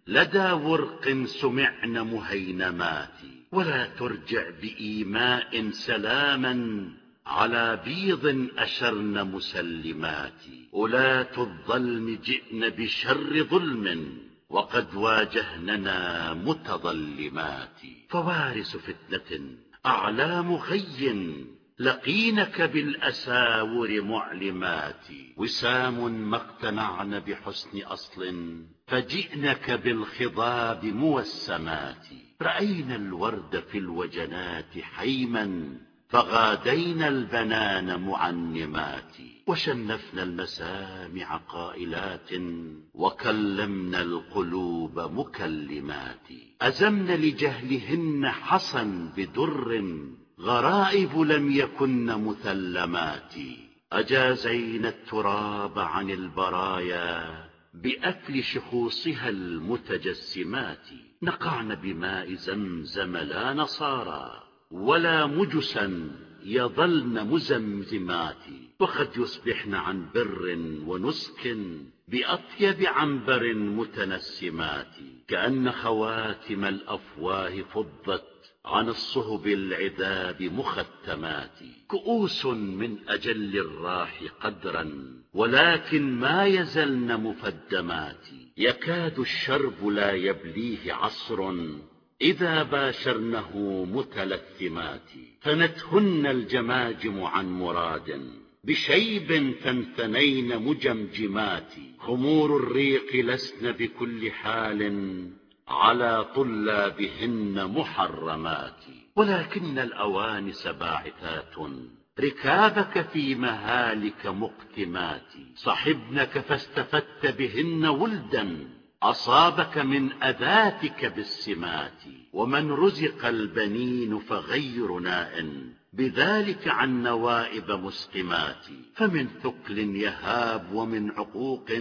لدى ورق سمعن مهينمات ولا ترجع بإيماء سلاما على بيض أشرن مسلمات. أولاة الظلم جئن بشر ظلم وقد واجهننا متظلمات. فوارس فتنة أعلام غي لقينك بالأساور معلمات. وسام ما اقتنعن بحسن أصل فجئنك بالخضاب موسمات رأينا الورد في الوجنات حيما فغادينا البنان معنمات وشنفنا المسامع قائلات وكلمنا القلوب مكلمات. أزمن لجهلهن حصا بدر غرائب لم يكن مثلمات. أجازين التراب عن البرايا بأكل شخوصها المتجسمات نقعن بماء زمزم لا نصارى ولا مجسا يظلن مزمزمات. وقد يصبحن عن بر ونسك بأطيب عنبر متنسمات. كأن خواتم الأفواه فضت عن الصهب العذاب مختمات كؤوس من أجل الراح قدرا ولكن ما يزلن مفدمات. يكاد الشرب لا يبليه عصر إذا باشرنه متلثمات. فنتهن الجماجم عن مراد بشيب تنثنين مجمجمات. خمور الريق لسن بكل حال على طلابهن محرمات. ولكن الأوانس باعثات ركابك في مهالك مقتمات. صحبنك فاستفدت بهن ولدا. أصابك من أذاتك بالسمات. ومن رزق البنين فغير نائن بذلك عن نوائب مسقمات. فمن ثقل يهاب ومن عقوق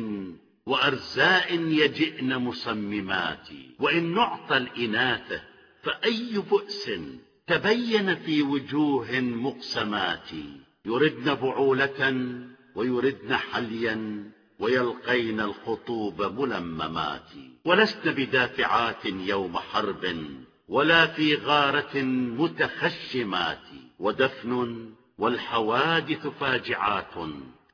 وأرزاء يجئن مصممات وإن نعطى الإناث فأي بؤس تبين في وجوه مقسمات. يردن بعولة ويردن حليا ويلقين الخطوب ملممات. ولسن بدافعات يوم حرب ولا في غارة متخشمات. ودفن والحوادث فاجعات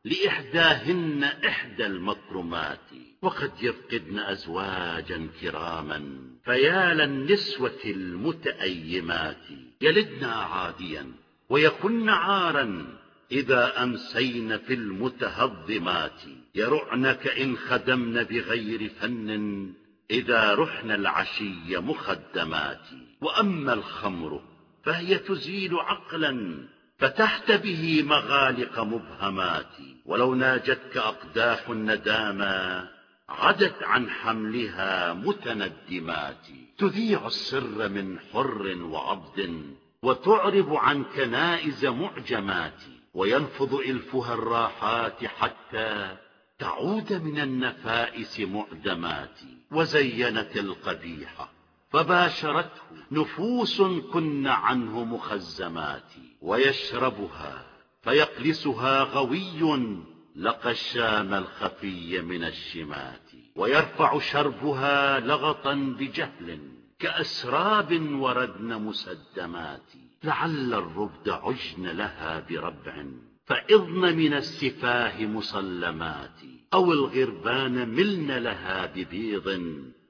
لإحداهن إحدى المكرمات وقد يفقدن أزواجا كراما فيا للنسوة المتأيمات يلدن عاديا ويكن عارا إذا أمسين في المتهضمات. يرعنك إن خدمن بغير فن إذا رحن العشي مخدمات. وأما الخمر فهي تزيل عقلا فتحت به مغالق مبهمات ولو ناجتك أقداح الندامى عدت عن حملها متندمات تذيع السر من حر وعبد وتعرب عن كنائز معجمات وينفض إلفها الراحات حتى تعود من النفائس معدمات وزينت القبيح فباشرته نفوس كن عنه مخزمات ويشربها فيقلسها غوي لقى الشام الخفي من الشمات ويرفع شربها لغطا بجهل كأسراب وردن مسدمات. لعل الربد عجن لها بربع فإضن من السفاه مسلمات. أو الغربان ملن لها ببيض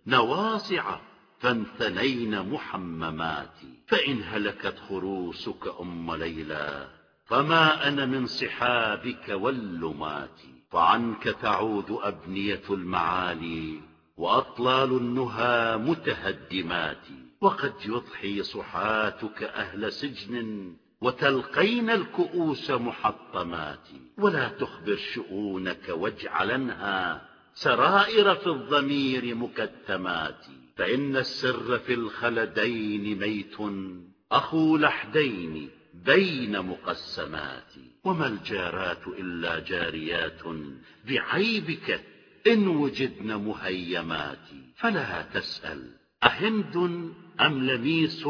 نواصع فانثنين محممات. فإن هلكت خروسك أم ليلى فما أنا من صحابك واللمات فعنك تعود أبنية المعالي وأطلال النهى متهدمات. وقد يضحي صحاتك أهل سجن وتلقين الكؤوس محطمات. ولا تخبر شؤونك واجعلنها سرائر في الضمير مكتمات. فإن السر في الخلدين ميت أخو لحدين بين مقسمات وما الجارات إلا جاريات بعيبك إن وجدن مهيمات. فلا تسأل أهند أم لميس؟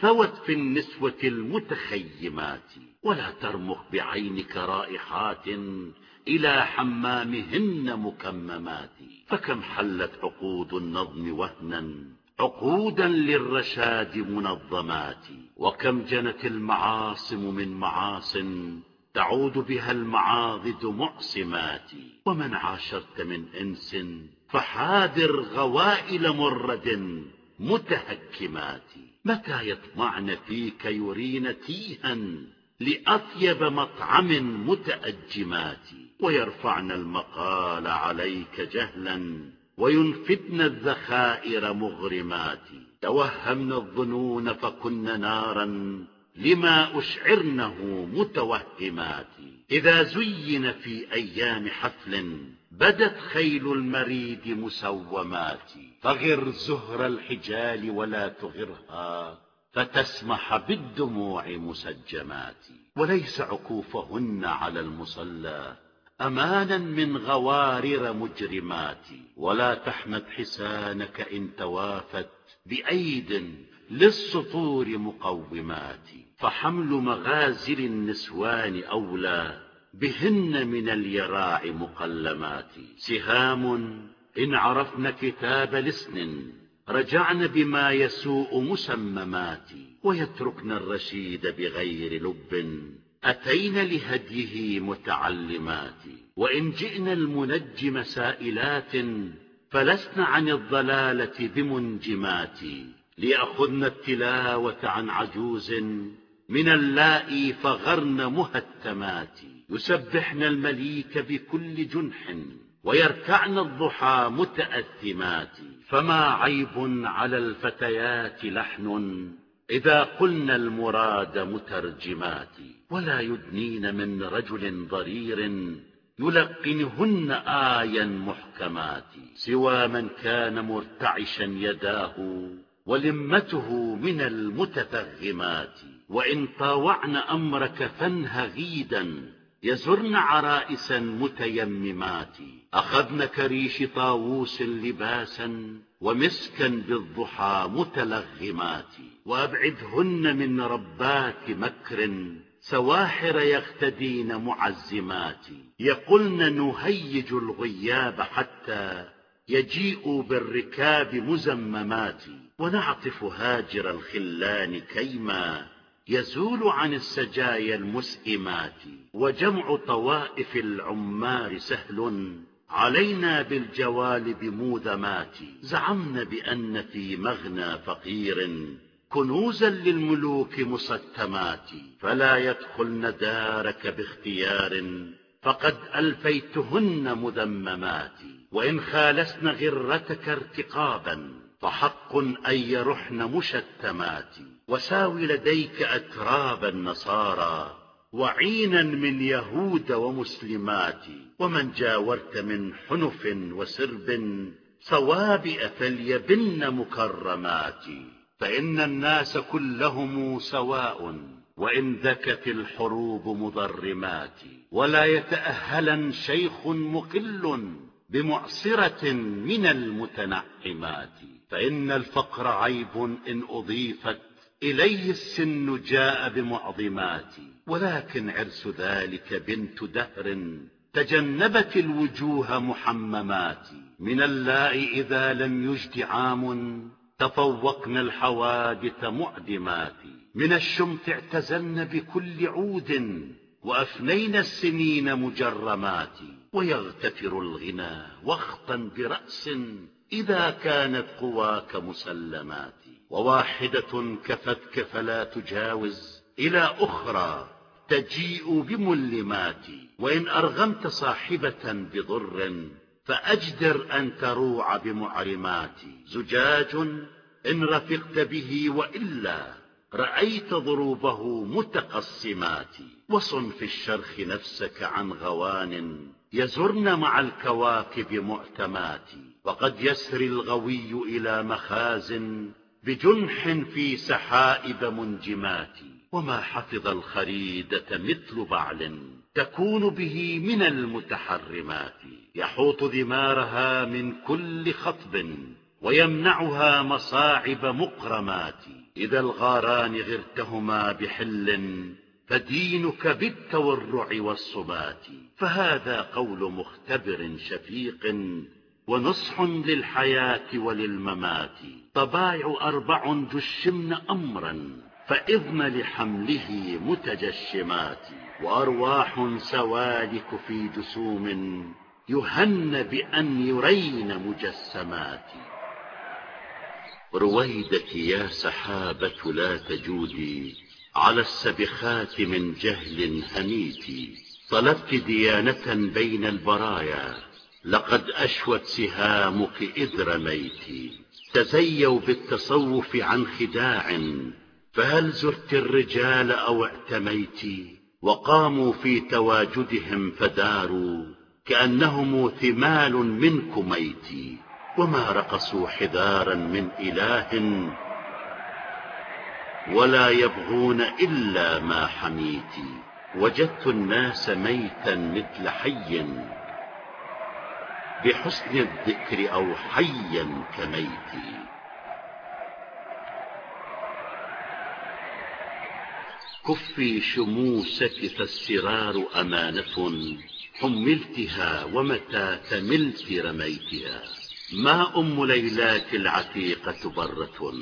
ثوت في النسوة المتخيمات. ولا ترمخ بعينك رائحات إلى حمامهن مكممات. فكم حلت عقود النظم وهنا عقودا للرشاد منظمات وكم جنت المعاصم من معاص تعود بها المعاضد معصمات. ومن عاشرت من إنس فحاذر غوائل مرد متهكمات. متى يطمعن فيك يرين تيها لأطيب مطعم متأجمات. ويرفعن المقال عليك جهلا وينفدن الذخائر مغرمات. توهمن الظنون فكن نارا لما أشعرنه متوهمات. إذا زين في أيام حفل بدت خيل المريد مسومات. فغر زهر الحجال ولا تغرها فتسمح بالدموع مسجمات. وليس عكوفهن على المصلى أمانا من غوارر مجرمات ولا تحمد حسانك إن توافت بأيد للسطور مقومات فحمل مغازل النسوان أولى بهن من اليراع مقلمات سهام إن عرفن كتاب لسن رجعن بما يسوء مسممات ويتركن الرشيد بغير لب أتين لهديه متعلمات وإن جئن المنجم سائلات فلسن عن الضلالة بمنجمات. ليأخذن التلاوة عن عجوز من اللائي فغرن مهتمات. يسبحن المليك بكل جنح ويركعن الضحى متأثمات. فما عيب على الفتيات لحن إذا قلن المراد مترجمات ولا يدنين من رجل ضرير يلقنهن آيا محكمات سوى من كان مرتعشا يداه ولمته من المتفهمات. وإن طاوعن أمرك فانه غيدا يزرن عرائسا متيممات. أخذن كريش طاووس لباسا ومسكا بالضحى متلغمات. وأبعدهن من ربات مكر سواحر يغتدين معزمات. يقلن نهيج الغياب حتى يجيء بالركاب مزممات. ونعطف هاجر الخلان كيما يزول عن السجايا المسئمات. وجمع طوائف العمار سهل علينا بالجوالب موذمات زعمن بأن في مغنى فقير كنوزا للملوك مستمات فلا يدخلن دارك باختيار فقد ألفيتهن مذممات وإن خالسن غرتك ارتقابا فحق أن يرحن مشتمات وساوي لديك أتراب النصارى وعينا من يهود ومسلمات ومن جاورت من حنف وسرب صوابئ فليبن مكرمات. فإن الناس كلهم سواء وإن ذكت الحروب مضرمات ولا يتأهلا شيخ مقل بمعصرة من المتنعمات. فإن الفقر عيب إن أضيفت إليه السن جاء بمعظمات. ولكن عرس ذلك بنت دهر تجنبت الوجوه محممات. من اللاء إذا لم يجد عام تفوقن الحوادث معدمات. من الشمت اعتزلن بكل عود وأفنين السنين مجرمات. ويغتفر الغنى وخطا برأس إذا كانت قواك مسلمات. وواحدة كفتك فلا تجاوز إلى أخرى تجيء بملمات. وإن أرغمت صاحبة بضر فأجدر أن تروع بمعرمات زجاج إن رفقت به وإلا رأيت ضروبه متقسمات وصن في الشرخ نفسك عن غوان يزرن مع الكواكب مؤتمات وقد يسري الغوي إلى مخازن بجنح في سحائب منجمات وما حفظ الخريدة مثل بعل تكون به من المتحرمات. يحوط ذمارها من كل خطب ويمنعها مصاعب مقرمات. إذا الغاران غرتهما بحل فدينك بالتورع والصبات فهذا قول مختبر شفيق ونصح للحياة وللممات. طبائع أربع جشمن أمرا فإذن لحمله متجشمات. وأرواح سوالك في جسوم يهن بأن يرين مجسمات رويدك يا سحابة لا تجودي على السبخات من جهل هنيت طلبت ديانة بين البرايا لقد أشوت سهامك إذ رميت تزيوا بالتصوف عن خداع فهل زرت الرجال أو اعتميت وقاموا في تواجدهم فداروا كأنهم ثمال من كميت وما رقصوا حذارا من إله ولا يبغون إلا ما حميت وجدت الناس ميتا مثل حي بحسن الذكر أو حيا كميت كفي شموسك فالسرار أمانة. حملتها ومتى تملت رميتها. ما أم ليلاك العتيقة برة؟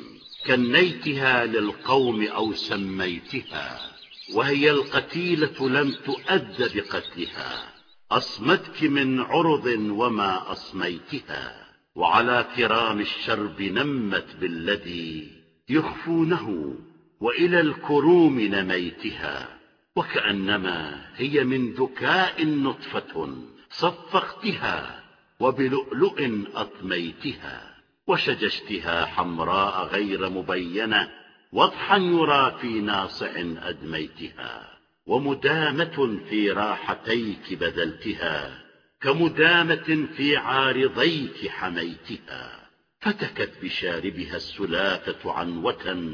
كنيتها للقوم أو سميتها؟ وهي القتيلة لم تؤد بقتلها. أصمتك من عرض وما أصميتها. وعلى كرام الشرب نمت بالذي يخفونه. وإلى الكروم نميتها. وكأنما هي من ذكاء نطفة صفقتها وبلؤلؤ أطميتها وشجشتها حمراء غير مبينة وضحا يرى في ناصع أدميتها ومدامة في راحتيك بذلتها كمدامة في عارضيك حميتها فتكت بشاربها السلافة عنوة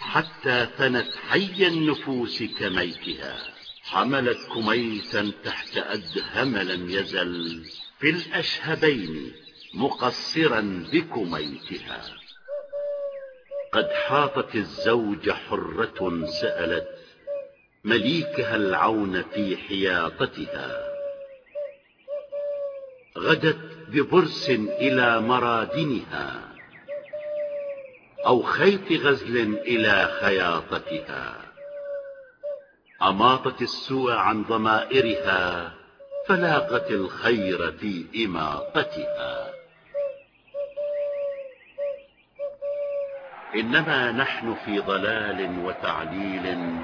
حتى ثنت حي النفوس كميتها. حملت كميتا تحت أدهم لم يزل. في الأشهبين مقصرا بكميتها. قد حاطت الزوج حرة سألت مليكها العون في حياطتها. غدت ببرس إلى مرادنها. أو خيط غزل إلى خياطتها. أماطت السوء عن ضمائرها فلاقت الخير في إماطتها. إنما نحن في ضلال وتعليل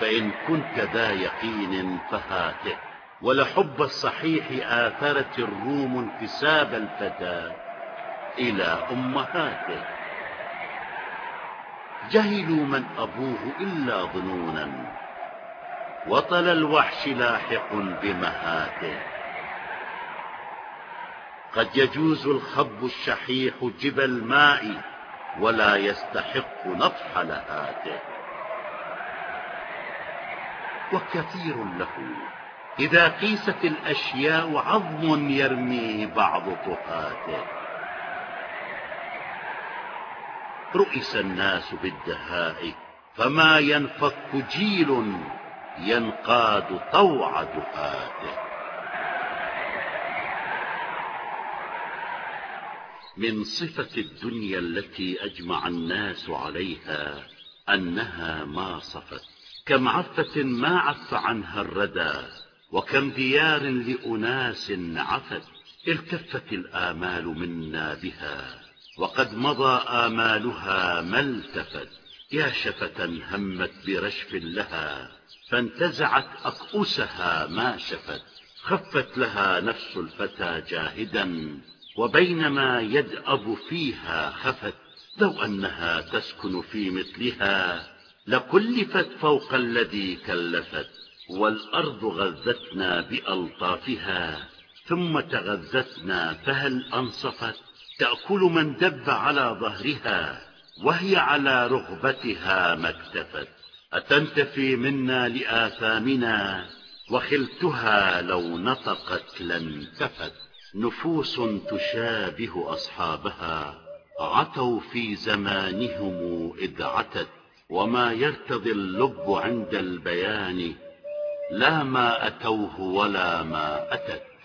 فإن كنت ذا يقين فهاته. ولحب الصحيح آثرت الروم انتساب الفتى إلى أمهاته. جهلوا من أبوه إلا ظنونا. وطل الوحش لاحق بمهاته. قد يجوز الخب الشحيح جبى الماء ولا يستحق نطح لهاته. وكثير له. إذا قيست الأشياء عظم يرميه بعض طهاته. رؤس الناس بالدهاء فما ينفك جيل ينقاد طوع دهاته من صفة الدنيا التي أجمع الناس عليها أنها ما صفت كم عفة ما عف عنها الردى وكم ديار لأناس عفت التفت الآمال منا بها. وقد مضى آمالها ما التفت. يا شفة همت برشف لها فانتزعت أكؤسها ما شفت. خفت لها نفس الفتى جاهدا وبينما يدأب فيها خفت. لو أنها تسكن في مثلها لكلفت فوق الذي كلفت. والأرض غذتنا بألطافها ثم تغذتنا فهل أنصفت؟ تأكل من دب على ظهرها وهي على رغبتها ما اكتفت. أتنتفي منا لآثامنا وخلتها لو نطقت لانتفت نفوس تشابه أصحابها عتوا في زمانهم إذ عتت. وما يرتضي اللب عند البيان لا ما أتوه ولا ما أتت.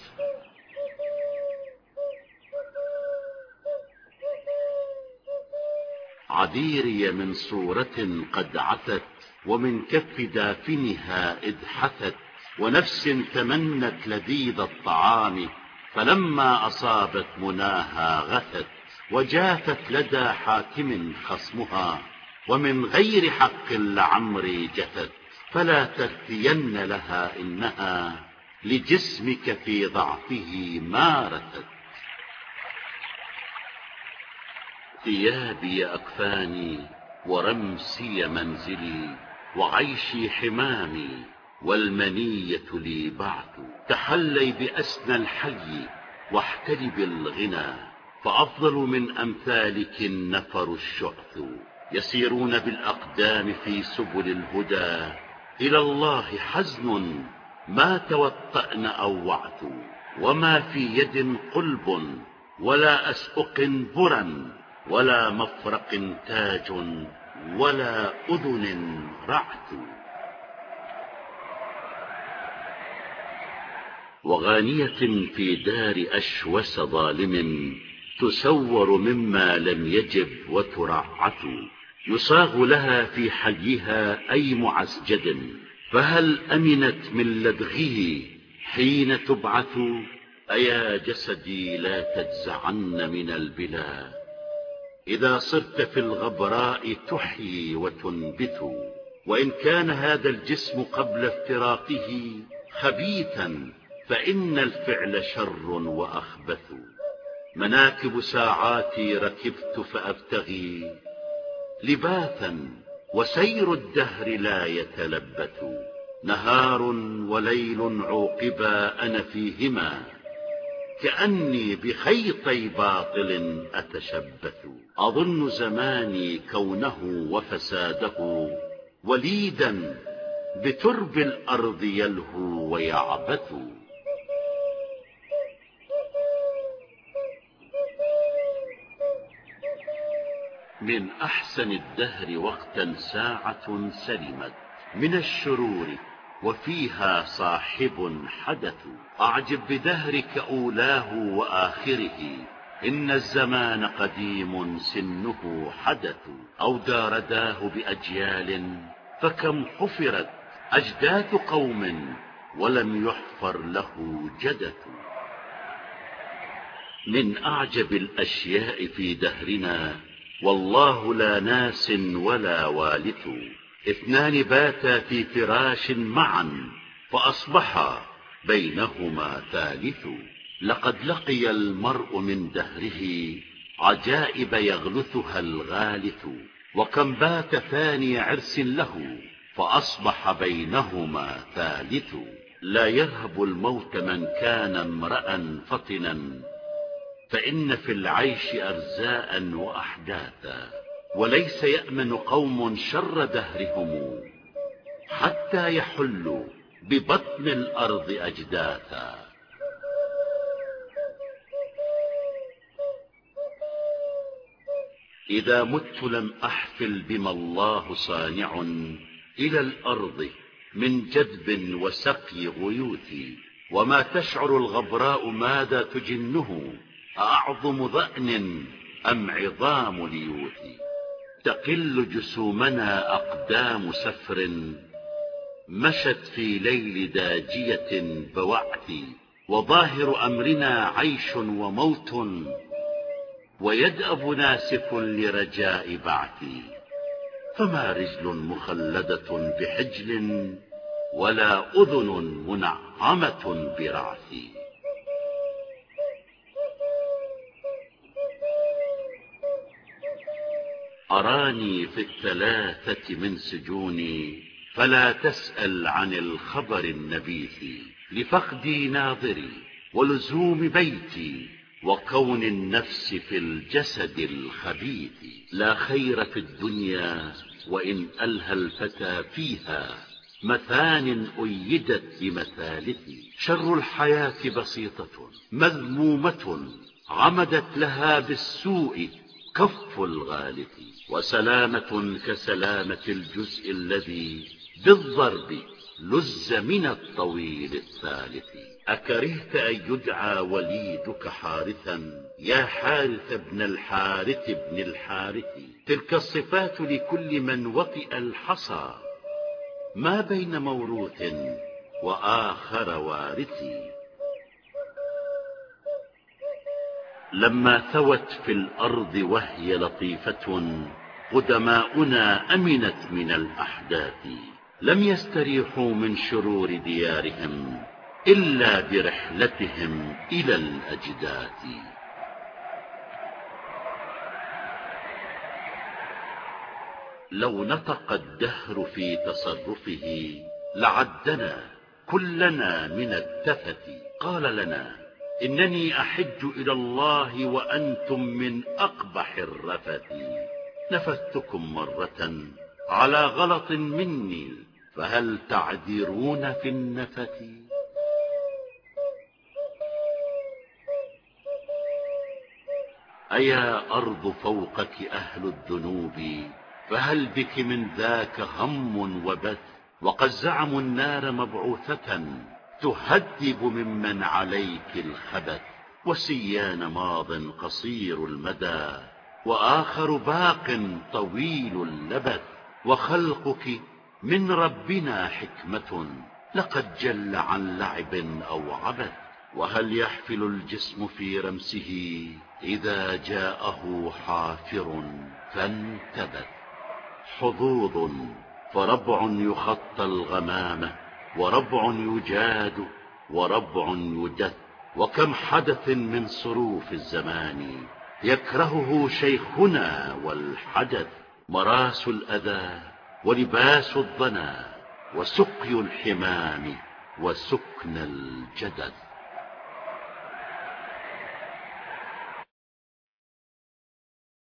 عذيري من صورة قد عتت ومن كف دافنها إذ حثت ونفس تمنت لذيذ الطعام فلما أصابت مناها غثت وجاثت لدى حاكم خصمها ومن غير حق لعمري جثت فلا ترثين لها إنها لجسمك في ضعفه ما رثت. ثيابي أكفاني ورمسي منزلي وعيشي حمامي والمنية لي بعث. تحلي بأسنى الحي واحتلي بالغنى فأفضل من أمثالك النفر الشعث يسيرون بالأقدام في سبل الهدى إلى الله حزن ما توطأن وعث. وما في يد قلب ولا أسؤق برا. ولا مفرق تاج ولا أذن رعث وغانية في دار أشوس ظالم تسور مما لم يجب وترعث يصاغ لها في حيها أي معسجد فهل أمنت من لدغه حين تبعث؟ أيا جسدي لا تجزعن من البلا. إذا صرت في الغبراء تحيي وتنبت وإن كان هذا الجسم قبل افتراقه خبيثا فإن الفعل شر وأخبث. مناكب ساعاتي ركبت فأبتغي لباثا وسير الدهر لا يتلبث. نهار وليل عوقبا أنا فيهما. كأني بخيطي باطل أتشبث. أظن زماني كونه وفساده. وليدا بترب الأرض يلهو ويعبث. من أحسن الدهر وقتا ساعة سلمت. من الشرور وفيها صاحب حدث. أعجب بدهرك أولاه وآخره. إن الزمان قديم سنه حدث. أو دارداه بأجيال فكم حفرت. أجداث قوم ولم يحفر له جدث. من أعجب الأشياء في دهرنا. والله لا ناس ولا والث اثنان باتا في فراش معا فأصبحا بينهما ثالث. لقد لقي المرء من دهره عجائب يغلثها الغالث وكم بات ثاني عرس له فأصبح بينهما ثالث. لا يرهب الموت من كان امرأ فطنا فإن في العيش أرزاء وأحداثا. وليس يأمن قوم شر دهرهم حتى يحلوا ببطن الأرض أجداثا. إذا مت لم أحفل بما الله صانع إلى الأرض من جدب وسقي غيوث. وما تشعر الغبراء ماذا تجنه؟ أعظم ذأن أم عظام ليوث؟ تقل جسومنا أقدام سفر مشت في ليل داجية بوعث وظاهر أمرنا عيش وموت ويدأب ناسف لرجاء بعث فما رجل مخلدة بحجل ولا أذن منعمة برعث أراني في الثلاثة من سجوني فلا تسأل عن الخبر النبيث لفقدي ناظري ولزوم بيتي وكون النفس في الجسد الخبيث. لا خير في الدنيا وإن ألهى الفتى فيها مثان أيدت بمثالث. شر الحياة بسيطة مذمومة عمدت لها بالسوء كف الغالث. وسلامة كسلامة الجزء الذي بالضرب لز من الطويل الثالث. أكرهت أن يدعى وليدك حارثا؟ يا حارث ابن الحارث ابن الحارث تلك الصفات لكل من وطئ الحصى. ما بين موروث وآخر وارث؟ لما ثوت في الأرض وهي لطيفة قدماؤنا أمنت من الأحداث لم يستريحوا من شرور ديارهم إلا برحلتهم إلى الأجداث. لو نطق الدهر في تصرفه لعدنا كلنا من التفت. قال لنا إنني أحج إلى الله وأنتم من أقبح الرفث. نفثتكم مرة على غلط مني فهل تعذرون في النفث؟ أيا أرض فوقك أهل الذنوب فهل بك من ذاك هم وبث؟ وقد زعموا النار مبعوثة تهذب ممن عليك الخبث وسيان ماض قصير المدى. وآخر باق طويل اللبث وخلقك من ربنا حكمة لقد جل عن لعب أو عبث. وهل يحفل الجسم في رمسه إذا جاءه حافر فانتبث حظوظ فربع يخطى الغمامة وربع يجاد وربع يدث وكم حدث من صروف الزمان يكرهه شيخنا والحدث مراس الأذى ولباس الضنا وسقي الحمام وسكن الجدث